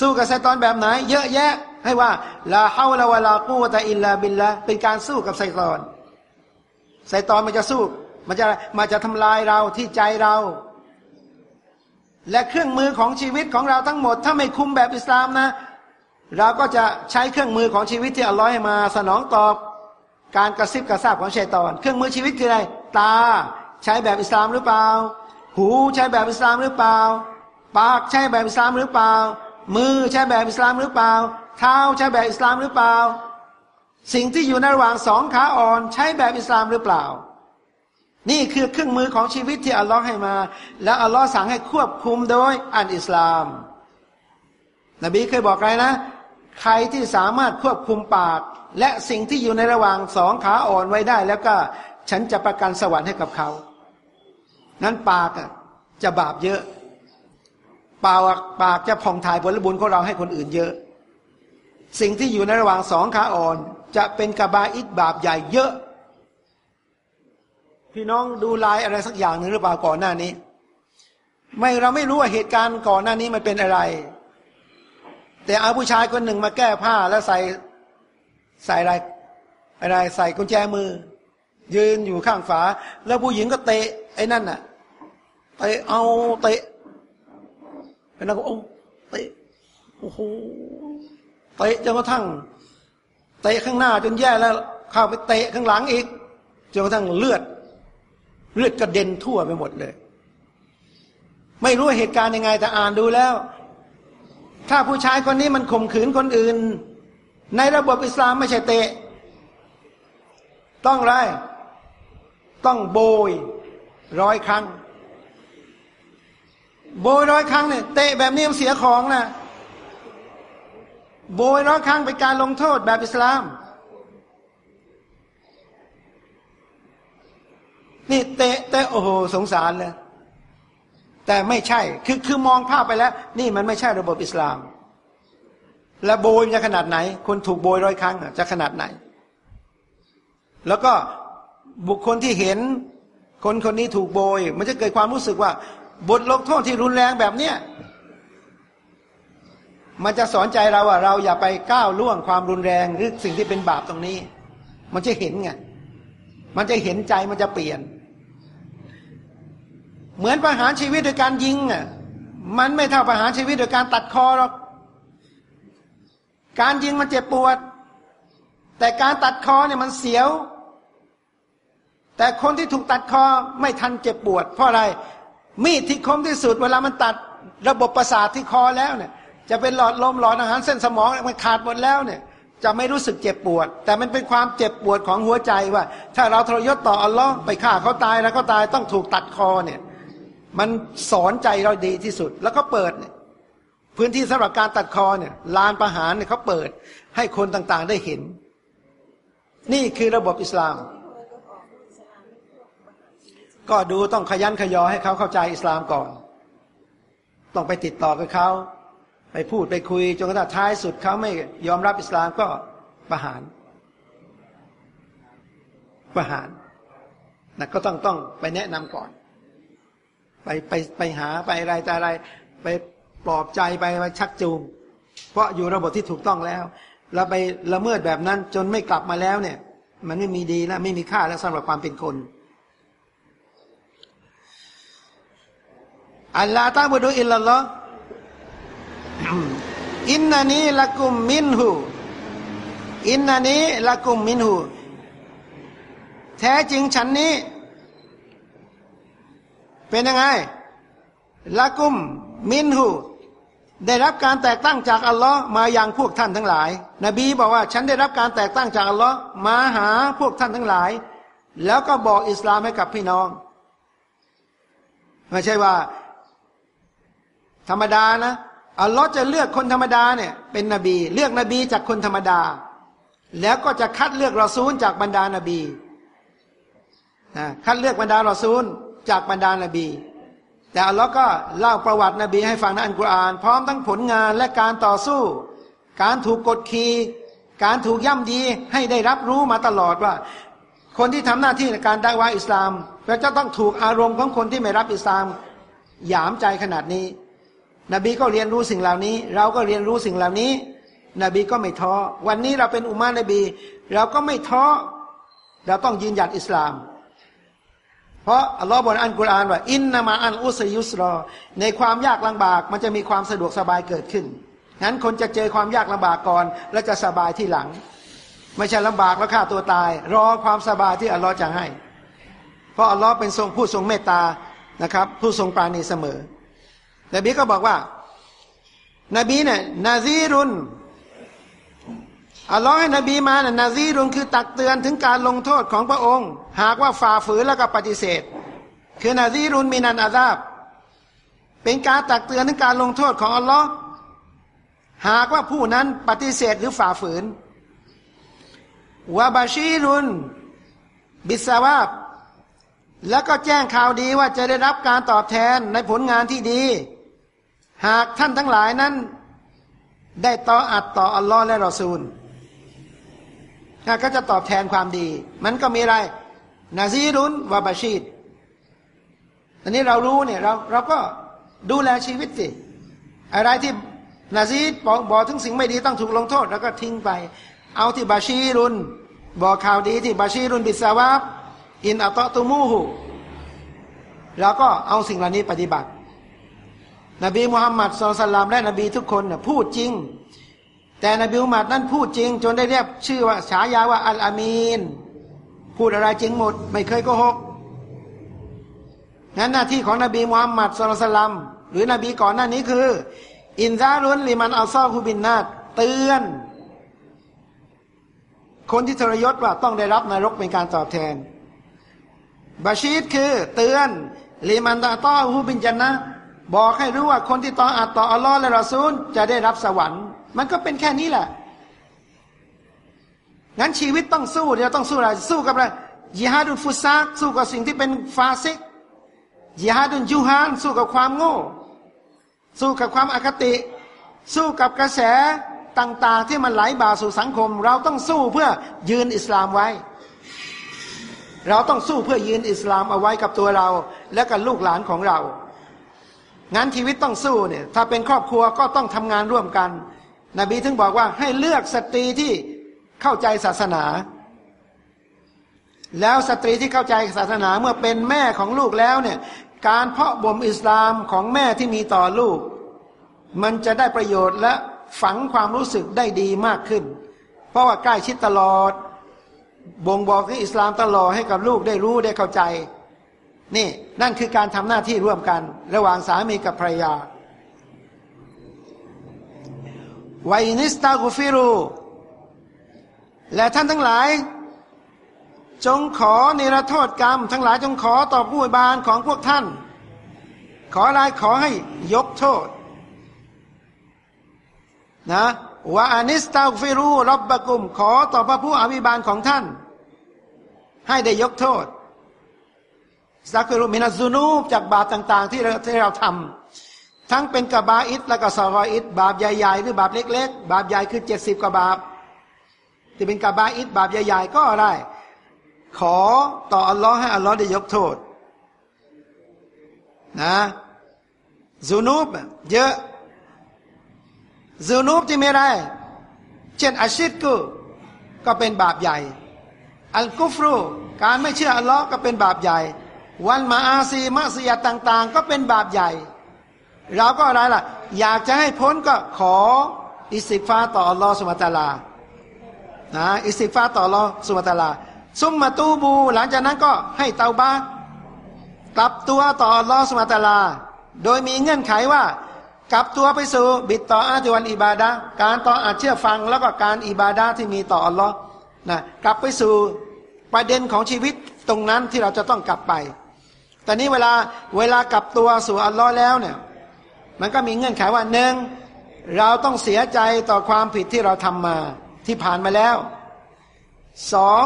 S1: สู้กับชัยตอนแบบไหน เยอะแยะ ให้ว่าลาฮาวลาวะลากูตะอิลลาบิลละเป็นการสู้กับไซตอน ไซตอนมันจะสู้ มันจะมันจะทำลายเราที่ใจเรา และเครื่องมือของชีวิตของเราทั้งหมด ถ้าไม่คุมแบบอิสลามนะ เราก็จะใช้เครื่องมือของชีวิตที่อัลลอฮ์ให้มาสนองตอบการกระซิบกระซาบของชัยตอน เครื่องมือชีวิตคืออะไร ตาใช้แบบอิสลามหรือเปล่า หูใช้แบบอิสลามหรือเปล่า ปากใช้แบบอิสลามหรือเปล่า มือใช้แบบอิสลามหรือเปล่า เท้าใช้แบบอิสลามหรือเปล่า สิ่งที่อยู่ในระหว่างสองขาอ่อนใช้แบบอิสลามหรือเปล่า นี่คือเครื่องมือของชีวิตที่อัลลอฮ์ให้มา และอัลลอฮ์สั่งให้ควบคุมโดยอันอิสลาม นบีเคยบอกไงนะ ใครที่สามารถควบคุมปาก และสิ่งที่อยู่ในระหว่างสองขาอ่อนไว้ได้ แล้วก็ฉันจะประกันสวรรค์ให้กับเขานั้นปากจะบาปเยอะปากปากจะผ่องถ่ายผลบุญของเราให้คนอื่นเยอะ สิ่งที่อยู่ในระหว่างสองขาอ่อน จะเป็นกบาอิดบาปใหญ่เยอะ พี่น้องดูลายอะไรสักอย่างหนึ่งหรือเปล่าก่อนหน้านี้ ไม่เราไม่รู้ว่าเหตุการณ์ก่อนหน้านี้มันเป็นอะไร แต่เอาผู้ชายคนหนึ่งมาแก้ผ้าแล้วใส่ใส่อะไรอะไรใส่กุญแจมือ ยืนอยู่ข้างฝา แล้วผู้หญิงก็เตะไอ้นั่นน่ะเตะเอาเตะไอ้นั่นก็โอ้เตะโอ้โหเตะจนกระทั่ง เตะข้างหน้าจนแย่แล้วเข้าไปเตะข้างหลังอีกจนกระทั่งเลือด เลือดกระเด็นทั่วไปหมดเลย ไม่รู้เหตุการณ์ยังไงแต่อ่านดูแล้ว ถ้าผู้ชายคนนี้มันข่มขืนคนอื่น ในระบบอิสลามไม่ใช่เตะ ต้องไร ต้องโบยร้อยครั้ง โบยร้อยครั้งเนี่ยเตะแบบนี้มันเสียของนะ โบยร้อยครั้งเป็นการลงโทษแบบอิสลาม นี่เตะเตะโอ้โหสงสารเลยแต่ไม่ใช่ คือคือมองภาพไปแล้ว นี่มันไม่ใช่ระบบอิสลาม และโบยจะขนาดไหน คนถูกโบยร้อยครั้งจะขนาดไหน แล้วก็บุคคลที่เห็น คนคนนี้ถูกโบย มันจะเกิดความรู้สึกว่า บทลงโทษที่รุนแรงแบบเนี้ย มันจะสอนใจเราว่าเราอย่าไปก้าวล่วงความรุนแรงหรือสิ่งที่เป็นบาปตรงนี้ มันจะเห็นไงมันจะเห็นใจมันจะเปลี่ยน เหมือนประหารชีวิตโดยการยิงอะมันไม่เท่าประหารชีวิตโดยการตัดคอหรอกการยิงมันเจ็บปวด แต่การตัดคอเนี่ยมันเสียว แต่คนที่ถูกตัดคอไม่ทันเจ็บปวด เพราะอะไรมีดที่คมที่สุดเวลามันตัดระบบประสาทที่คอแล้วเนี่ย จะเป็นหลอดลมหลอดอาหารเส้นสมองมันขาดหมดแล้วเนี่ยจะไม่รู้สึกเจ็บปวด แต่มันเป็นความเจ็บปวดของหัวใจว่า ถ้าเราทรยศต่ออัลลอฮ์ไปฆ่าเขาตายแล้วก็ตายต้องถูกตัดคอเนี่ยมันสอนใจเราดีที่สุด แล้วก็เปิดพื้นที่สำหรับการตัดคอเนี่ยลานประหารเนี่ยเขาเปิดให้คนต่างๆได้เห็น นี่คือระบบอิสลาม ก็ดูต้องขยันขยอให้เขาเข้าใจอิสลามก่อน ต้องไปติดต่อกับเขา ไปพูดไปคุยจนกระทั่งท้ายสุดเขาไม่ยอมรับอิสลามก็ประหาร ประหารนะก็ต้องต้องไปแนะนำก่อน ไปไปไปหาไปอะไรแต่อะไร ไปปลอบใจไปไปชักจูง เพราะอยู่ระบบที่ถูกต้องแล้วเราไปละเมิดแบบนั้นจนไม่กลับมาแล้วเนี่ย มันไม่มีดีแล้วไม่มีค่าแล้วสำหรับความเป็นคนอัลลาตาบุดูอิลลัลลอฮ์ อินนานีละกุมมินหูอินนานีละกุมมินหูแท้จริงฉันนี้ เป็นยังไงละกุมมินหูได้รับการแตกตั้งจากอัลลอฮ์มาอย่างพวกท่านทั้งหลาย นบีบอกว่าฉันได้รับการแตกตั้งจากอัลลอฮ์มาหาพวกท่านทั้งหลาย แล้วก็บอกอิสลามให้กับพี่น้องไม่ใช่ว่า ธรรมดานะ อัลลอฮ์จะเลือกคนธรรมดาเนี่ยเป็นนบี เลือกนบีจากคนธรรมดา แล้วก็จะคัดเลือกรอซูลจากบรรดานบีนะคัดเลือกบรรดารอซูลจากบรรดานบี แต่อัลลอฮ์ก็เล่าประวัตินบีให้ฟังในอันกุรอาน พร้อมทั้งผลงานและการต่อสู้ การถูกกดขี่การถูกย่ำดีให้ได้รับรู้มาตลอดว่า คนที่ทำหน้าที่ในการได้ว่าอิสลามก็จะต้องถูกอารมณ์ของคนที่ไม่รับอิสลามหยามใจขนาดนี้ นบีก็เรียนรู้สิ่งเหล่านี้ เราก็เรียนรู้สิ่งเหล่านี้ นบีก็ไม่ท้อวันนี้เราเป็นอุมานบี เราก็ไม่ท้อเราต้องยืนหยัดอิสลาม เพราะอัลลอฮ์บอกอันกุรอานว่า อินนามาอันอุสยุสรอ ในความยากลำบากมันจะมีความสะดวกสบายเกิดขึ้นงั้นคนจะเจอความยากลำบากก่อน แล้วจะสบายที่หลัง ไม่ใช่ลำบากแล้วฆ่าตัวตาย รอความสบายที่อัลลอฮ์จะให้ เพราะอัลลอฮ์เป็นทรงผู้ทรงเมตตานะครับ ผู้ทรงปราณีเสมอ นบีก็บอกว่า นบีเนี่ยนาซีรุนอัลลอฮ์ให้นบีมาเนะนาซีรุนคือตักเตือนถึงการลงโทษของพระองค์ หากว่าฝ่าฝืนแล้วก็ปฏิเสธ คือนาซีรุนมีนันอาซาบ เป็นการตักเตือนถึงการลงโทษของอัลลอฮ์หากว่าผู้นั้นปฏิเสธหรือฝ่าฝืนวาบาชีรุน บิสาวาบแล้วก็แจ้งข่าวดีว่าจะได้รับการตอบแทนในผลงานที่ดี หากท่านทั้งหลายนั้น ได้ต่ออัดต่ออัลลอฮ์และรอซูลก็จะตอบแทนความดี มันก็มีอะไรนาซีรุนวาบาชีดอันนี้เรารู้เนี่ยเราเราก็ดูแลชีวิตสิอะไรที่นาซีบอกบอกถึงสิ่งไม่ดีต้องถูกลงโทษ แล้วก็ทิ้งไป เอาที่บาชีรุน บอกข่าวดีที่บาชีรุนบิสาวาบอินอัตตุมูหูแล้วก็เอาสิ่งเหล่านี้ปฏิบัติ นบีมุฮัมมัดสุลตัลามและนบีทุกคนน่ยพูดจริง แต่นบีอุฮัมมัดนั้นพูดจริง จนได้เรียกชื่อว่าฉายาว่าอัลอามีน พูดอะไรจริงหมด ไม่เคยโกหกงั้นหน้าที่ของนบีมุฮัมมัดสุลตัลลัมหรือนบีก่อนหน้านี้คือ อินซารุนลิมันอัลซอฮูบินนาตเตือน คนที่ทรยศว่าต้องได้รับนรกเป็นการตอบแทนบาชีดคือเตือนลิมันตาต้อฮูบินจันนะ บอกให้รู้ว่าคนที่ต่ออัตต่ออัลลอฮ์และรอซูลจะได้รับสวรรค์ มันก็เป็นแค่นี้แหละ งั้นชีวิตต้องสู้เดี๋ยวต้องสู้อะไรสู้กับอะไรยิฮาดุนฟุซากสู้กับสิ่งที่เป็นฟาซิกยิฮาดุนยูฮานสู้กับความโง่ สู้กับความอคติ สู้กับกระแสต่าง ๆ ที่มันไหลบ่าสู่สังคม เราต้องสู้เพื่อยืนอิสลามไว้ เราต้องสู้เพื่อยืนอิสลามเอาไว้กับตัวเราและกับลูกหลานของเรา งั้นชีวิตต้องสู้เนี่ย ถ้าเป็นครอบครัวก็ต้องทำงานร่วมกัน นบีถึงบอกว่าให้เลือกสตรีที่เข้าใจศาสนา แล้วสตรีที่เข้าใจศาสนาเมื่อเป็นแม่ของลูกแล้วเนี่ย การเพาะบ่มอิสลามของแม่ที่มีต่อลูก มันจะได้ประโยชน์และฝังความรู้สึกได้ดีมากขึ้น เพราะว่าใกล้ชิดตลอด บ่งบอกให้อิสลามตลอดให้กับลูกได้รู้ได้เข้าใจ นี่นั่นคือการทำหน้าที่ร่วมกัน ระหว่างสามีกับภรรยาไวนิสตากุฟิรูและท่านทั้งหลาย จงขอเนรโทษกรรม ทั้งหลายจงขอต่อผู้บานของพวกท่าน ขออะไรขอให้ยกโทษนะวาอานิสตาฟิรูรับบกุมขอต่อพระผู้อภิบาลของท่าน ให้ได้ยกโทษ สักฟิรูมินาซูนูจากบาปต่าง ๆ ที่เราที่เราทำทั้งเป็นกบาอิดและก็ซารออิดบาปใหญ่ๆหรือบาปเล็ก ๆ บาปใหญ่คือเจ็ดสิบกว่าบาปที่เป็นกบาอิดบาปใหญ่ๆก็ได้ ขอต่ออัลลอฮ์ให้อัลลอฮ์ได้ยกโทษนะซูนูบเยอะซูนูบที่ไม่ได้เช่นอาชิดกูก็เป็นบาปใหญ่ อัลกุฟรูการไม่เชื่ออัลลอฮ์ก็เป็นบาปใหญ่ วันมาอาซีมัสยิดต่าง ๆ ก็เป็นบาปใหญ่ เราก็อะไรล่ะ อยากจะให้พ้นก็ขออิสิฟ้าต่ออัลลอฮฺสุบตาลานะอิสิฟ้าต่ออัลลอฮฺสุบตาลา ซุมมาตูบู หลังจากนั้นก็ให้เตาบ้ากลับตัวต่ออัลลอฮฺสุบตาลา โดยมีเงื่อนไขว่า กลับตัวไปสู่บิดต่ออาติวันอิบาดะการต่ออาเชื่อฟังแล้วก็การอิบาดะที่มีต่ออัลลอฮ์นะกลับไปสู่ประเด็นของชีวิตตรงนั้นที่เราจะต้องกลับไป แต่นี้เวลาเวลากลับตัวสู่อัลลอฮ์แล้วเนี่ย มันก็มีเงื่อนไขว่าหนึ่งเราต้องเสียใจต่อความผิดที่เราทำมาที่ผ่านมาแล้วสอง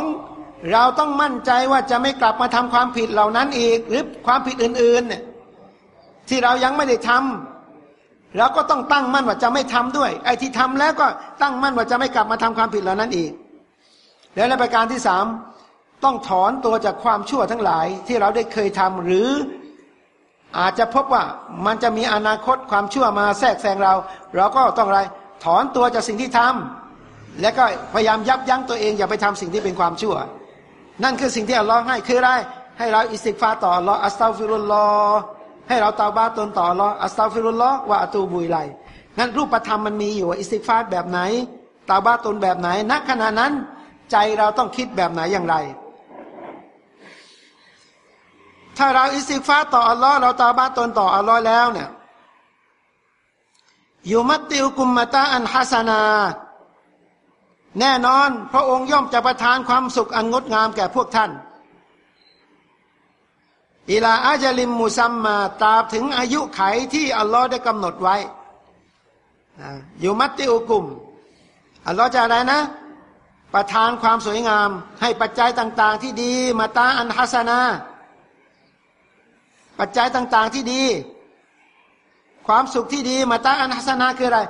S1: เราต้องมั่นใจว่าจะไม่กลับมาทำความผิดเหล่านั้นอีก หรือความผิดอื่นๆเนี่ยที่เรายังไม่ได้ทำเราก็ต้องตั้งมั่นว่าจะไม่ทำด้วย ไอ้ที่ทำแล้วก็ตั้งมั่นว่าจะไม่กลับมาทำความผิดเหล่านั้นอีก แล้วในประการที่สาม ต้องถอนตัวจากความชั่วทั้งหลายที่เราได้เคยทำหรืออาจจะพบว่ามันจะมีอนาคตความชั่วมาแทรกแซงเรา เราก็ต้องอะไรถอนตัวจากสิ่งที่ทำและก็พยายามยับยั้งตัวเองอย่าไปทำสิ่งที่เป็นความชั่ว นั่นคือสิ่งที่อัลลอฮ์ให้คืออะไรให้เราอิสติกฟาต่ออัลลอฮ์ أستغفر اللهให้เราตาบาตนต่ออัลลอฮ์อัสตัฟิรุลลอฮ์วะอตูบุยไลงั้นรูปธรรมมันมีอยู่อิสติกฟาแบบไหนเตาบะตนแบบไหนณขณะนั้น ใจเราต้องคิดแบบไหนอย่างไร ถ้าเราอิสติกฟาต่ออัลลอฮ์เราเตาบะตนต่ออัลลอฮ์แล้วเนี่ยيمتعكم متاعا حسنا แน่นอนพระองค์ย่อมจะประทานความสุขอันงดงามแก่พวกท่านอิลาอาจลิมมุซัมมาตราบถึงอายุไขที่อัลลอฮ์ได้กำหนดไว้ยูมัตติอุกุม อัลลอฮ์จะอะไรนะ ประทานความสวยงาม ให้ปัจจัยต่าง ๆ ที่ดีมาตาอันฮัสนา ปัจจัยต่าง ๆที่ดี ความสุขที่ดีมาตาอันฮัสนาคืออะไร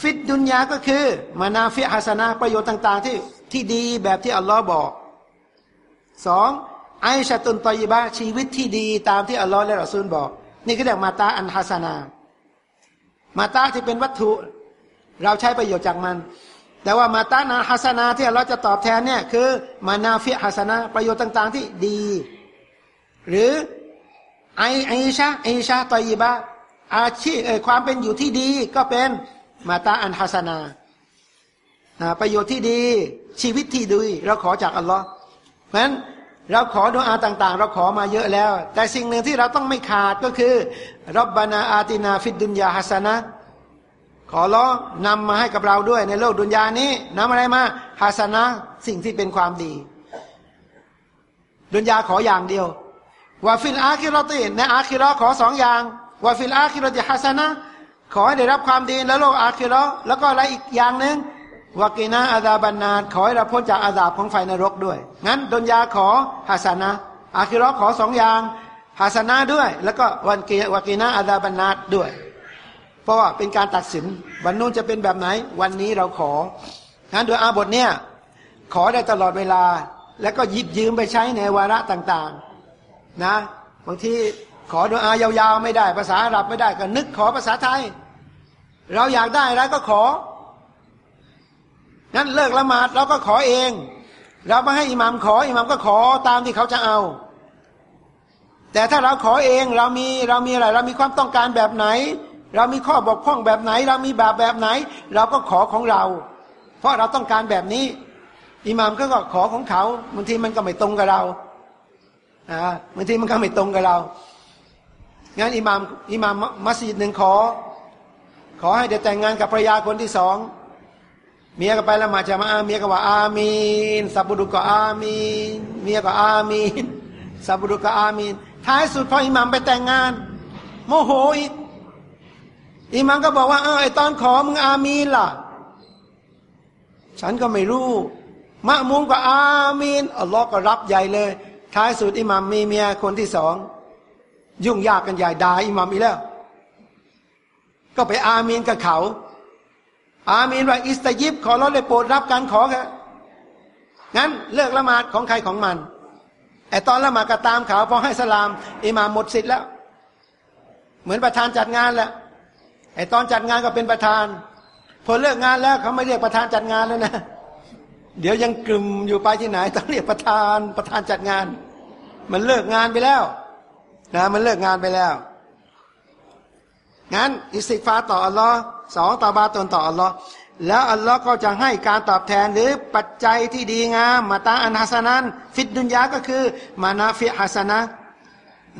S1: ฟิดดุนยาก็คือมานาฟิฮัสนาประโยชน์ต่าง ๆ ที่ที่ดีแบบที่อัลลอฮ์บอกสองไอชาตุนตอยบะชีวิตที่ดีตามที่อัลลอฮ์และรอซูลบอก นี่ก็เรียกมาตาอันฮัสนา มาตาที่เป็นวัตถุ เราใช้ประโยชน์จากมัน แต่ว่ามาตานาฮัสนาที่เราจะตอบแทนเนี่ยคือมานาฟิฮัสนาประโยชน์ต่าง ๆ ที่ดี หรือ ไอไอชาไอชาตอยบะอาชีพความเป็นอยู่ที่ดีก็เป็นมาตาอันฮัสนาประโยชน์ที่ดีชีวิตที่ดีเราขอจากอัลลอฮ์เพราะฉะนั้นเราขอดวอาต่าง ๆ เราขอมาเยอะแล้ว แต่สิ่งหนึ่งที่เราต้องไม่ขาดก็คือรับบานาอาตินาฟิดดุนยาฮัสนะขอร้องนำมาให้กับเราด้วยในโลกดุนยานี้นำอะไรมาฮัสนะสิ่งที่เป็นความดี ดุนยาขออย่างเดียว وفي الآخرةในอาคิรอขอสองอย่างوفي الآخرة حسنةขอให้ได้รับความดีในโลกอาคิรอแล้วก็อะไรอีกอย่างหนึ่งوقنا عذاب النارขอให้เราพ้นจากอาดาบของไฟนรกด้วย งั้นดุนยาขอ حسنةอาคิรอขอสองอย่าง حسنة ด้วย แล้วก็وقنا وقنا عذاب النارด้วย เพราะว่าเป็นการตัดสินวันนู้นจะเป็นแบบไหน วันนี้เราของั้นโดยอาบทเนี่ยขอได้ตลอดเวลา แล้วก็หยิบยืมไปใช้ในวาระต่างๆ นะบางทีขอดูอายาวๆไม่ได้ ภาษาอาหรับไม่ได้ก็นึกขอภาษาไทย เราอยากได้แล้วก็ของั้นเลิกละหมาดเราก็ขอเอง เราไม่ให้อิหมามขออิหมามก็ขอตามที่เขาจะเอา แต่ถ้าเราขอเองเรามีเรามีอะไร เรามีความต้องการแบบไหน เรามีข้อบกพร่องแบบไหน เรามีแบบแบบไหน เราก็ขอของเรา เพราะเราต้องการแบบนี้อิหมามก็ขอของเขาบางทีมันก็ไม่ตรงกับเรา นะบางทีมันก็ไม่ตรงกับเรา งั้นอิหมามอิหมามมัสยิดหนึ่งขอ ขอให้เดี๋ยวแต่งงานกับภรรยาคนที่สองเมียก็ไปละหมาดจะมาอาเมียก็ว่าอามีนสับบุรุก็อามีนเมียก็อามีนสับบุรุก็อามีนท้ายสุดพออิหมามไปแต่งงาน โมโหอีกอิหมามก็บอกว่าเออไอตอนขอมึงอามีนล่ะ ฉันก็ไม่รู้มะมุงก็อามีนอัลลอฮ์ก็รับใหญ่เลย ท้ายสุดอิหมัมมีเมียคนที่สอง ยุ่งยากกันใหญ่ด่าอิหมัมอีกแล้ว ก็ไปอามีนกับเขา อามีนว่าอิสตยิบขอร้องเลยโปรดรับการขอแค่งั้นเลิกละหมาดของใครของมันไอตอนละหมาดก็ตามเขาพอให้สลามอิหมามหมดสิทธิ์แล้ว เหมือนประธานจัดงานแหละไอตอนจัดงานก็เป็นประธาน พอเลิกงานแล้วเขาไม่เรียกประธานจัดงานแล้วนะ เดี๋ยวยังกลุ่มอยู่ไปที่ไหนต้องเรียกประธานประธานจัดงาน มันเลิกงานไปแล้ว นะ มันเลิกงานไปแล้ว งั้นอิสติกฟาต่ออัลลอฮ์สองตาบาตนต่ออัลลอฮ์แล้วอัลลอฮ์ก็จะให้การตอบแทนหรือปัจจัยที่ดีงามมาตาอันฮัสนันฟิดดุนยาก็คือ มานาฟิฮัสนะ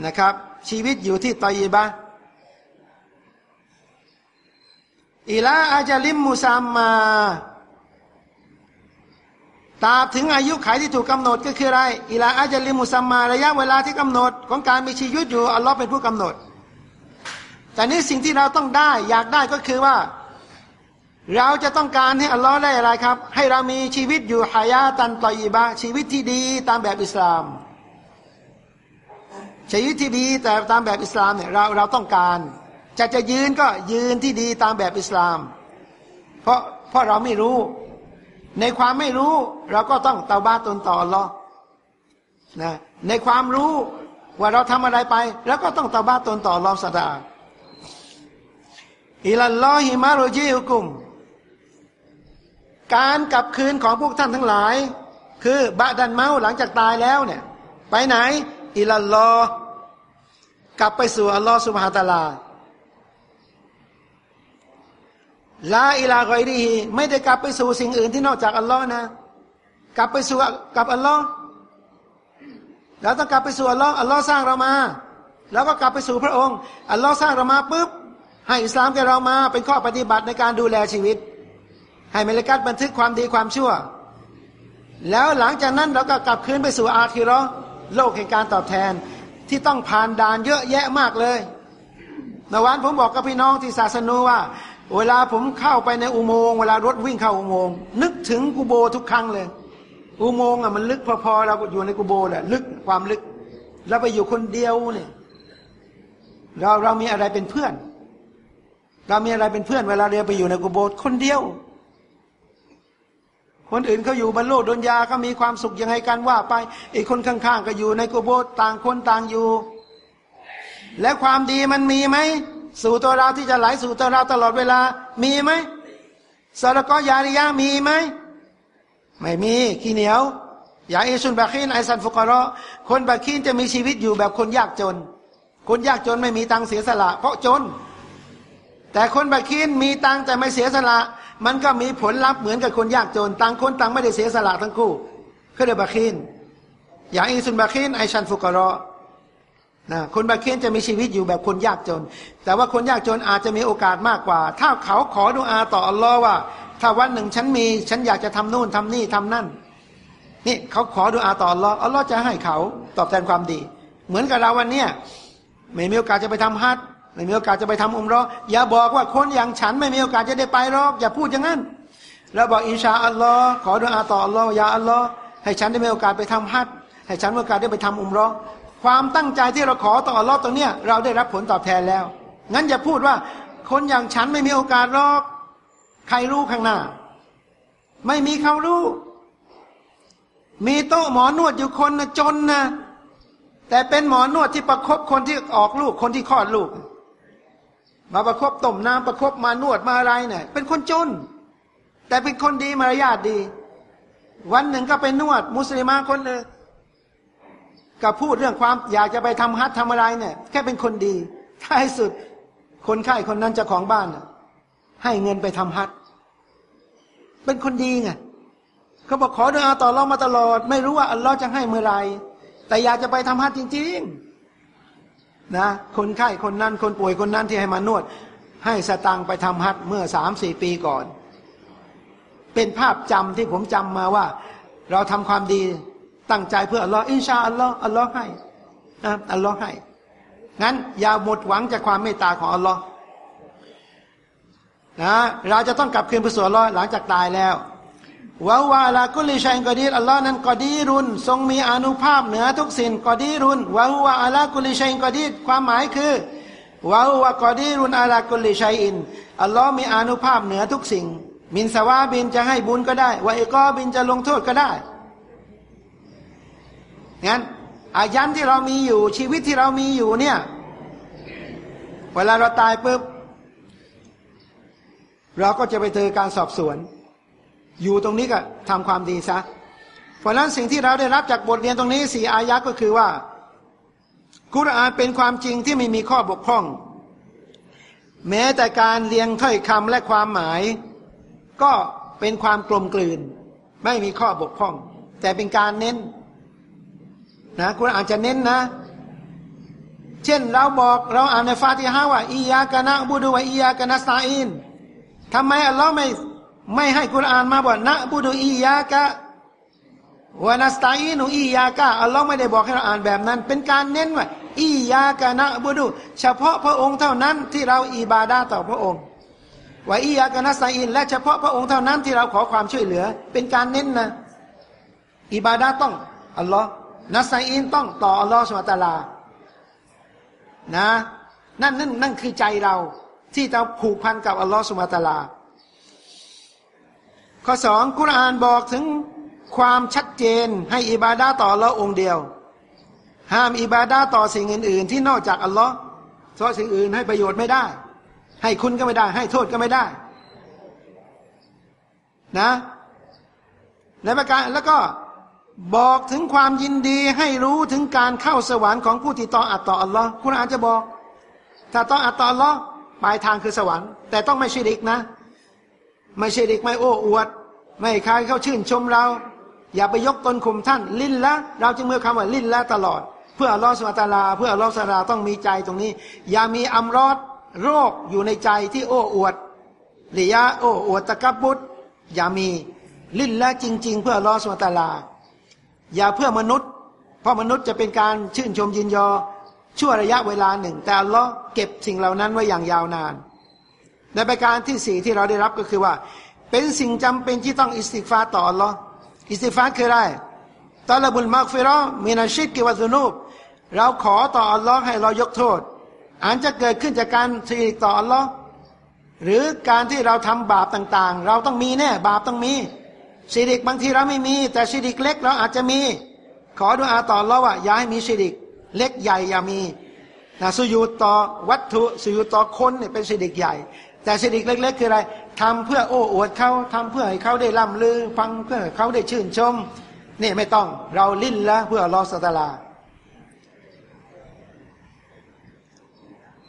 S1: นะครับ ชีวิตอยู่ที่ตอยีบะอิลาอาจาลิมมุซัมมา ตาถึงอายุขัยที่ถูกกาหนดก็คืออะไรอิลาอาจลิมุซัมมาระยะเวลาที่กำหนดของการมีชีวิตอยู่อัลลอฮ์เป็นผู้กำหนด แต่นี้สิ่งที่เราต้องได้อยากได้ก็คือว่า เราจะต้องการให้อัลลอฮ์ได้อะไรครับ ให้เรามีชีวิตอยู่หายาตันตอยีบะชีวิตที่ดีตามแบบอิสลาม ชีวิตที่ดีแต่ตามแบบอิสลามเนี่ยเราเราต้องการ จะจะยืนก็ยืนที่ดีตามแบบอิสลาม เพราะเพราะเราไม่รู้ ในความไม่รู้เราก็ต้องเตาบ้าตนต่อรอนะในความรู้ว่าเราทำอะไรไป แล้วก็ต้องเตาบ้าตนต่อรอสดาอิลัลลอฮิมาโรจิอุกุม การกลับคืนของพวกท่านทั้งหลาย คือบะดันเมาหลังจากตายแล้วเนี่ย ไปไหน อิลัลลอ กลับไปสู่อัลลอฮฺสุบฮาตาลา ลาอิลาคอยดีไม่ได้กลับไปสู่สิ่งอื่นที่นอกจากอัลลอฮ์นะ กลับไปสู่กับอัลลอฮ์เราต้องกลับไปสู่อัลลอฮ์อัลลอฮ์สร้างเรามา แล้วก็กลับไปสู่พระองค์ อัลลอฮ์สร้างเรามาปุ๊บให้อิสลามแก่เรามา เป็นข้อปฏิบัติในการดูแลชีวิต ให้เมลกัดบันทึกความดีความชั่ว แล้วหลังจากนั้นเราก็กลับคืนไปสู่อาคิรอโลกแห่งการตอบแทนที่ต้องผ่านด่านเยอะแยะมากเลยเมื่อวานผมบอกกับพี่น้องที่ศาสนูว่า เวลาผมเข้าไปในอุโมงค์เวลารถวิ่งเข้าอุโมงค์นึกถึงกูโบทุกครั้งเลย อุโมงค์อะมันลึกพอๆเราอยู่ในกูโบแหละลึกความลึกเราไปอยู่คนเดียวเนี่ยเราเรามีอะไรเป็นเพื่อน เรามีอะไรเป็นเพื่อน เวลาเรียไปอยู่ในกูโบคนเดียว คนอื่นเขาอยู่บนโลกดนยาเขามีความสุขยังไงกันว่าไปอีกคนข้าง ๆ ก็อยู่ในกูโบต่างคนต่างอยู่ และความดีมันมีไหม สู่ตัวเราที่จะไหลสู่ตัวเราตลอดเวลา มีไหมสารกอยาริยะมีไหม ไม่มีขี้เหนียว อย่าเอชุนบาคินไอซันฟุกรอคนบาคินจะมีชีวิตอยู่แบบคนยากจน คนยากจนไม่มีตังเสียสละ เพราะจน แต่คนบาคินมีตังแต่ไม่เสียสละ มันก็มีผลลัพธ์เหมือนกับคนยากจนต่างคนต่างไม่ได้เสียสละทั้งคู่คือเดบาคินอย่าเอชุนบาคินไอชันฟุกรอ นะคนบาเคียนจะมีชีวิตอยู่แบบคนยากจน แต่ว่าคนยากจนอาจจะมีโอกาสมากกว่า ถ้าเขาขอดุอาต่ออัลลอฮ์ว่า ถ้าวันหนึ่งฉันมีฉันอยากจะทำนู่นทำนี่ทำนั่น นี่เขาขอดุอาต่ออัลลอฮ์อัลลอฮ์จะให้เขาตอบแทนความดี เหมือนกับเราวันเนี้ยไม่มีโอกาสจะไปทำฮัทไม่มีโอกาสจะไปทำอุมรออย่าบอกว่าคนอย่างฉันไม่มีโอกาสจะได้ไปหรอก อย่าพูดอย่างนั้นเราบอกอินชาอัลลอฮ์ขอดุอาต่ออัลลอฮ์ยาอัลลอฮ์ให้ฉันได้มีโอกาสไปทำฮัทให้ฉันมีโอกาสได้ไปทำอุมรอ ความตั้งใจที่เราขอต่อรอบตรงเนี้ยเราได้รับผลตอบแทนแล้ว งั้นอย่าพูดว่าคนอย่างฉันไม่มีโอกาสหรอก ใครรู้ข้างหน้า ไม่มีเขารู้ มีโต๊ะหมอนวดอยู่คนนะจนนะแต่เป็นหมอนวดที่ประครบคนที่ออกลูกคนที่คลอดลูก มาประครบต้มน้ำประครบมานวดมาอะไรเนี่ยเป็นคนจน แต่เป็นคนดีมารยาทดี วันหนึ่งก็ไปนวด มุสลิมาคนเลย กับพูดเรื่องความอยากจะไปทำฮัททำอะไรเนี่ย แค่เป็นคนดีท้ายสุดคนไข้คนนั้นจ้าของบ้านให้เงินไปทำฮัทเป็นคนดีไงเขาบอกขอดุอาต่อเรามาตลอด ไม่รู้ว่าอัลลอฮ์จะให้เมื่อไรแต่อยากจะไปทำฮัทจริง ๆ นะ คนไข้คนนั้น คนป่วยคนนั้นที่ให้มานวด ให้สตังไปทำฮัทเมื่อสามสี่ปีก่อน เป็นภาพจำที่ผมจำมาว่า เราทำความดี ตั้งใจเพื่ออัลลอฮ์อินชาอัลลอฮ์อัลลอฮ์ให้นะอัลลอฮ์ให้ งั้น อย่าหมดหวังจากความเมตตาของอัลลอฮ์นะเราจะต้องกลับคืนไปสู่อัลลอฮ์หลังจากตายแล้ววาวาลากุลิชัยกอดีรอัลลอฮ์นั้นกอดีรุนทรงมีอนุภาพเหนือทุกสิ่งกอดีรุนวาวาลากุลิชัยกอดีความหมายคือوهو قدير على كل شيءอัลลอฮ์มีอานุภาพเหนือทุกสิ่ง من ثوابจะให้บุญก็ได้وعقابจะลงโทษก็ได้ งั้นอายันที่เรามีอยู่ชีวิตที่เรามีอยู่เนี่ย เวลาเราตายปุ๊บเราก็จะไปเจอการสอบสวน อยู่ตรงนี้ก็ทำความดีซะ เพราะนั้นสิ่งที่เราได้รับจากบทเรียนตรงนี้สี่อายะก็คือว่า กุรอานเป็นความจริงที่ไม่มีข้อบกพร่อง แม้แต่การเรียงถ้อยคำและความหมาย ก็เป็นความกลมกลืน ไม่มีข้อบกพร่อง แต่เป็นการเน้น นะคุณอาจจะเน้นนะ เช่นเราบอกเราอ่านในฟาติฮะว่าอียากะนะบูดูว่าอียากะนะสตาอินทำไมอัลลอฮ์ไม่ไม่ให้กุรอานมาบอกนะบูดูอียากะวานัสตาอินุอียากะอัลลอฮ์ไม่ได้บอกให้เราอ่านแบบนั้น เป็นการเน้นว่าอียากะนะบูดู เฉพาะพระองค์เท่านั้นที่เราอิบาดาต่อพระองค์ว่าอียากะนัสตาอิน และเฉพาะพระองค์เท่านั้นที่เราขอความช่วยเหลือ เป็นการเน้นนะอิบาดาต้องอัลลอฮ์ นัสตาอินต้องต่ออัลลอฮ์สุลตาลา นะนั่นนั่นนั่นคือใจเราที่เราผูกพันกับอัลลอฮ์สุลตาลา ข้อสองกุรอานบอกถึงความชัดเจนให้อิบาดาต่ออัลลอฮ์องเดียว ห้ามอิบาดาต่อสิ่งอื่น ๆ ที่นอกจากอัลลอฮ์เพราะสิ่งอื่นให้ประโยชน์ไม่ได้ ให้คุณก็ไม่ได้ ให้โทษก็ไม่ได้ นะในประการแล้วก็ บอกถึงความยินดีให้รู้ถึงการเข้าสวรรค์ของผู้ที่ต่ออัตต่ออัลลอฮ์คุณอาจจะบอก ถ้าต้องอัตต่ออัลลอฮ์ปลายทางคือสวรรค์ แต่ต้องไม่ชิริกนะ ไม่ชิริกไม่โอ้อวด ไม่ใครเข้าชื่นชมเรา อย่าไปยกตนข่มท่าน ลิ้นละ เราจึงเมื่อคำว่าลิ้นละตลอด เพื่ออัลลอฮ์สุลตาลาเพื่ออัลลอฮ์สลาต้องมีใจตรงนี้ อย่ามีอัมรอดโรคอยู่ในใจที่โอ้อวดหรือยะโอ้อวดตะกับบุตรอย่ามีลิ้นละจริง ๆ เพื่ออัลลอฮ์สุลตาลา อย่าเพื่อมนุษย์ เพราะมนุษย์จะเป็นการชื่นชมยินยอ ชั่วระยะเวลาหนึ่ง แต่อัลลอฮ์เก็บสิ่งเหล่านั้นไว้อย่างยาวนาน ในประการที่สี่ที่เราได้รับก็คือว่า เป็นสิ่งจำเป็นที่ต้องอิสติฟาต่ออัลลอฮ์อิสติฟาคืออะไรตอลบุลมักฟิรอมินาชิกกิวะซุนูบเราขอต่ออัลลอฮ์ให้เรายกโทษอาจจะเกิดขึ้นจากการชิริก่ออัลลอฮ์หรือการที่เราทำบาปต่างๆ เราต้องมีแน่บาปต้องมี ชิริกบางทีเราไม่มี แต่ชิริกเล็กเราอาจจะมี ขอดุอาต่อเราว่าอย่าให้มีชิริก เล็กใหญ่อย่ามีนะสุยูต่อวัตถุสุยูต่อคนเนี่ยเป็นชิริกใหญ่ แต่ชิริกเล็ก ๆ คืออะไรทำเพื่อโอ้อวดเขาทำเพื่อให้เขาได้ล่ำลือ ฟังเพื่อให้เขาได้ชื่นชมนี่ไม่ต้องเราลิ้นละเพื่อรอสตาลา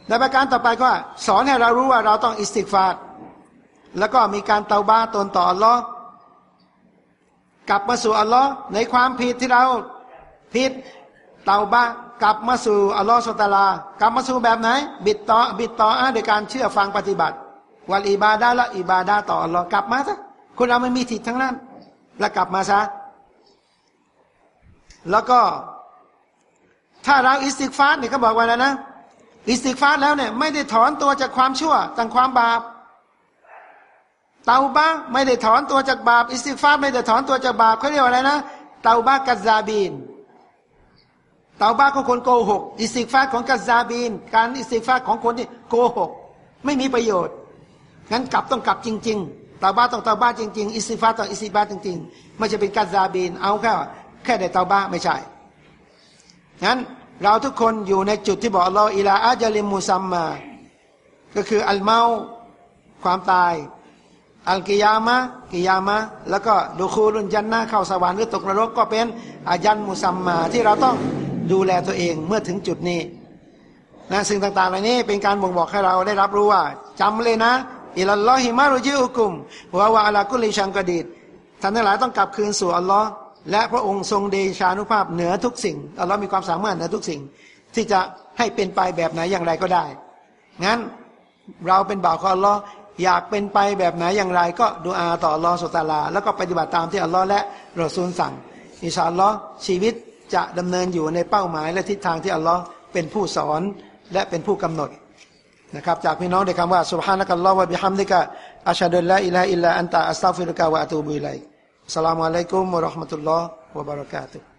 S1: ในประการต่อไปก็สอนให้เรารู้ว่าเราต้องอิสติกฟาดแล้วก็มีการเตาบ้าตนต่ออัลลอฮ์ กลับมาสู่อัลลอฮ์ในความผิดที่เราผิดเตาบ้ากลับมาสู่อัลลอฮ์สุตาลากลับมาสู่แบบไหน บิดต่อบิดต่ออาโดยการเชื่อฟังปฏิบัติวันอิบาดาละอิบาดาต่ออัลลอฮ์กลับมาซะคุณเราไม่มีทิศทั้งนั้น แล้วกลับมาซะแล้วก็ ถ้าเราอิสติกฟาร์เนี่ยเขาบอกไว่าแล้วนะอิสติกฟาร์แล้วเนี่ยไม่ได้ถอนตัวจากความชั่วจากความบาป เตาบ้าไม่ได้ถอนตัวจากบาป อิสติกฟาไม่ได้ถอนตัวจากบาปเขาเรียกว่าอะไรนะ توبة كذابين เตาบ้าของคนโกหก อิสติกฟาของ كذابين การอิสติกฟาของคนที่โกหก ไม่มีประโยชน์ งั้นกลับต้องกลับจริง ๆ เตาบ้าต้องเตาบ้าจริง ๆ อิสติกฟาต้องอิสติกฟาจริงๆ ไม่ใช่เป็น كذابين เอาแค่แค่ได้เตาบ้าไม่ใช่ งั้นเราทุกคนอยู่ในจุดที่บอกเราإلى أجل مسمى ก็คืออัลเมาความตาย อัลกิยามะกิยามะแล้วก็ดูคูรุนจันนะเข้าสวรรค์หรือตกนรกก็เป็นอายันมุซัมมาที่เราต้องดูแลตัวเองเมื่อถึงจุดนี้นะสิ่งต่างๆเหล่านี้เป็นการบ่งบอกให้เราได้รับรู้ว่าจำเลยนะอิลลอฮิมารุจิอุกุมวะวะอัลากุลิชังกดีดท่านทั้งหลายต้องกลับคืนสู่อัลลอฮ์และพระองค์ทรงเดชานุภาพเหนือทุกสิ่งอัลลอฮ์มีความสามารถเหนือทุกสิ่ง ที่จะให้เป็นไปแบบไหนอย่างไรก็ได้ งั้นเราเป็นบ่าวของอัลลอฮ์ อยากเป็นไปแบบไหนอย่างไร ก็ดูอาต่ออัลอสุตาลา แล้วก็ปฏิบัติตามที่อัลลอฮ์และรอซูลสั่ง อิชาอัลลอฮ์ชีวิตจะดำเนินอยู่ในเป้าหมายและทิศทางที่อัลลอฮ์เป็นผู้สอนและเป็นผู้กำหนดนะครับจากพี่น้องได้คำว่าสุบฮานะกัลลอฮ์วะบิฮัมดิกะอัชฮะดุลละอิลาอิลลาอันตะอัสตัฟิรุกะวะอะตูบุอิลัยสลามุอะลัยกุมวะราะห์มะตุลลอฮ์วะบะเราะกาตุ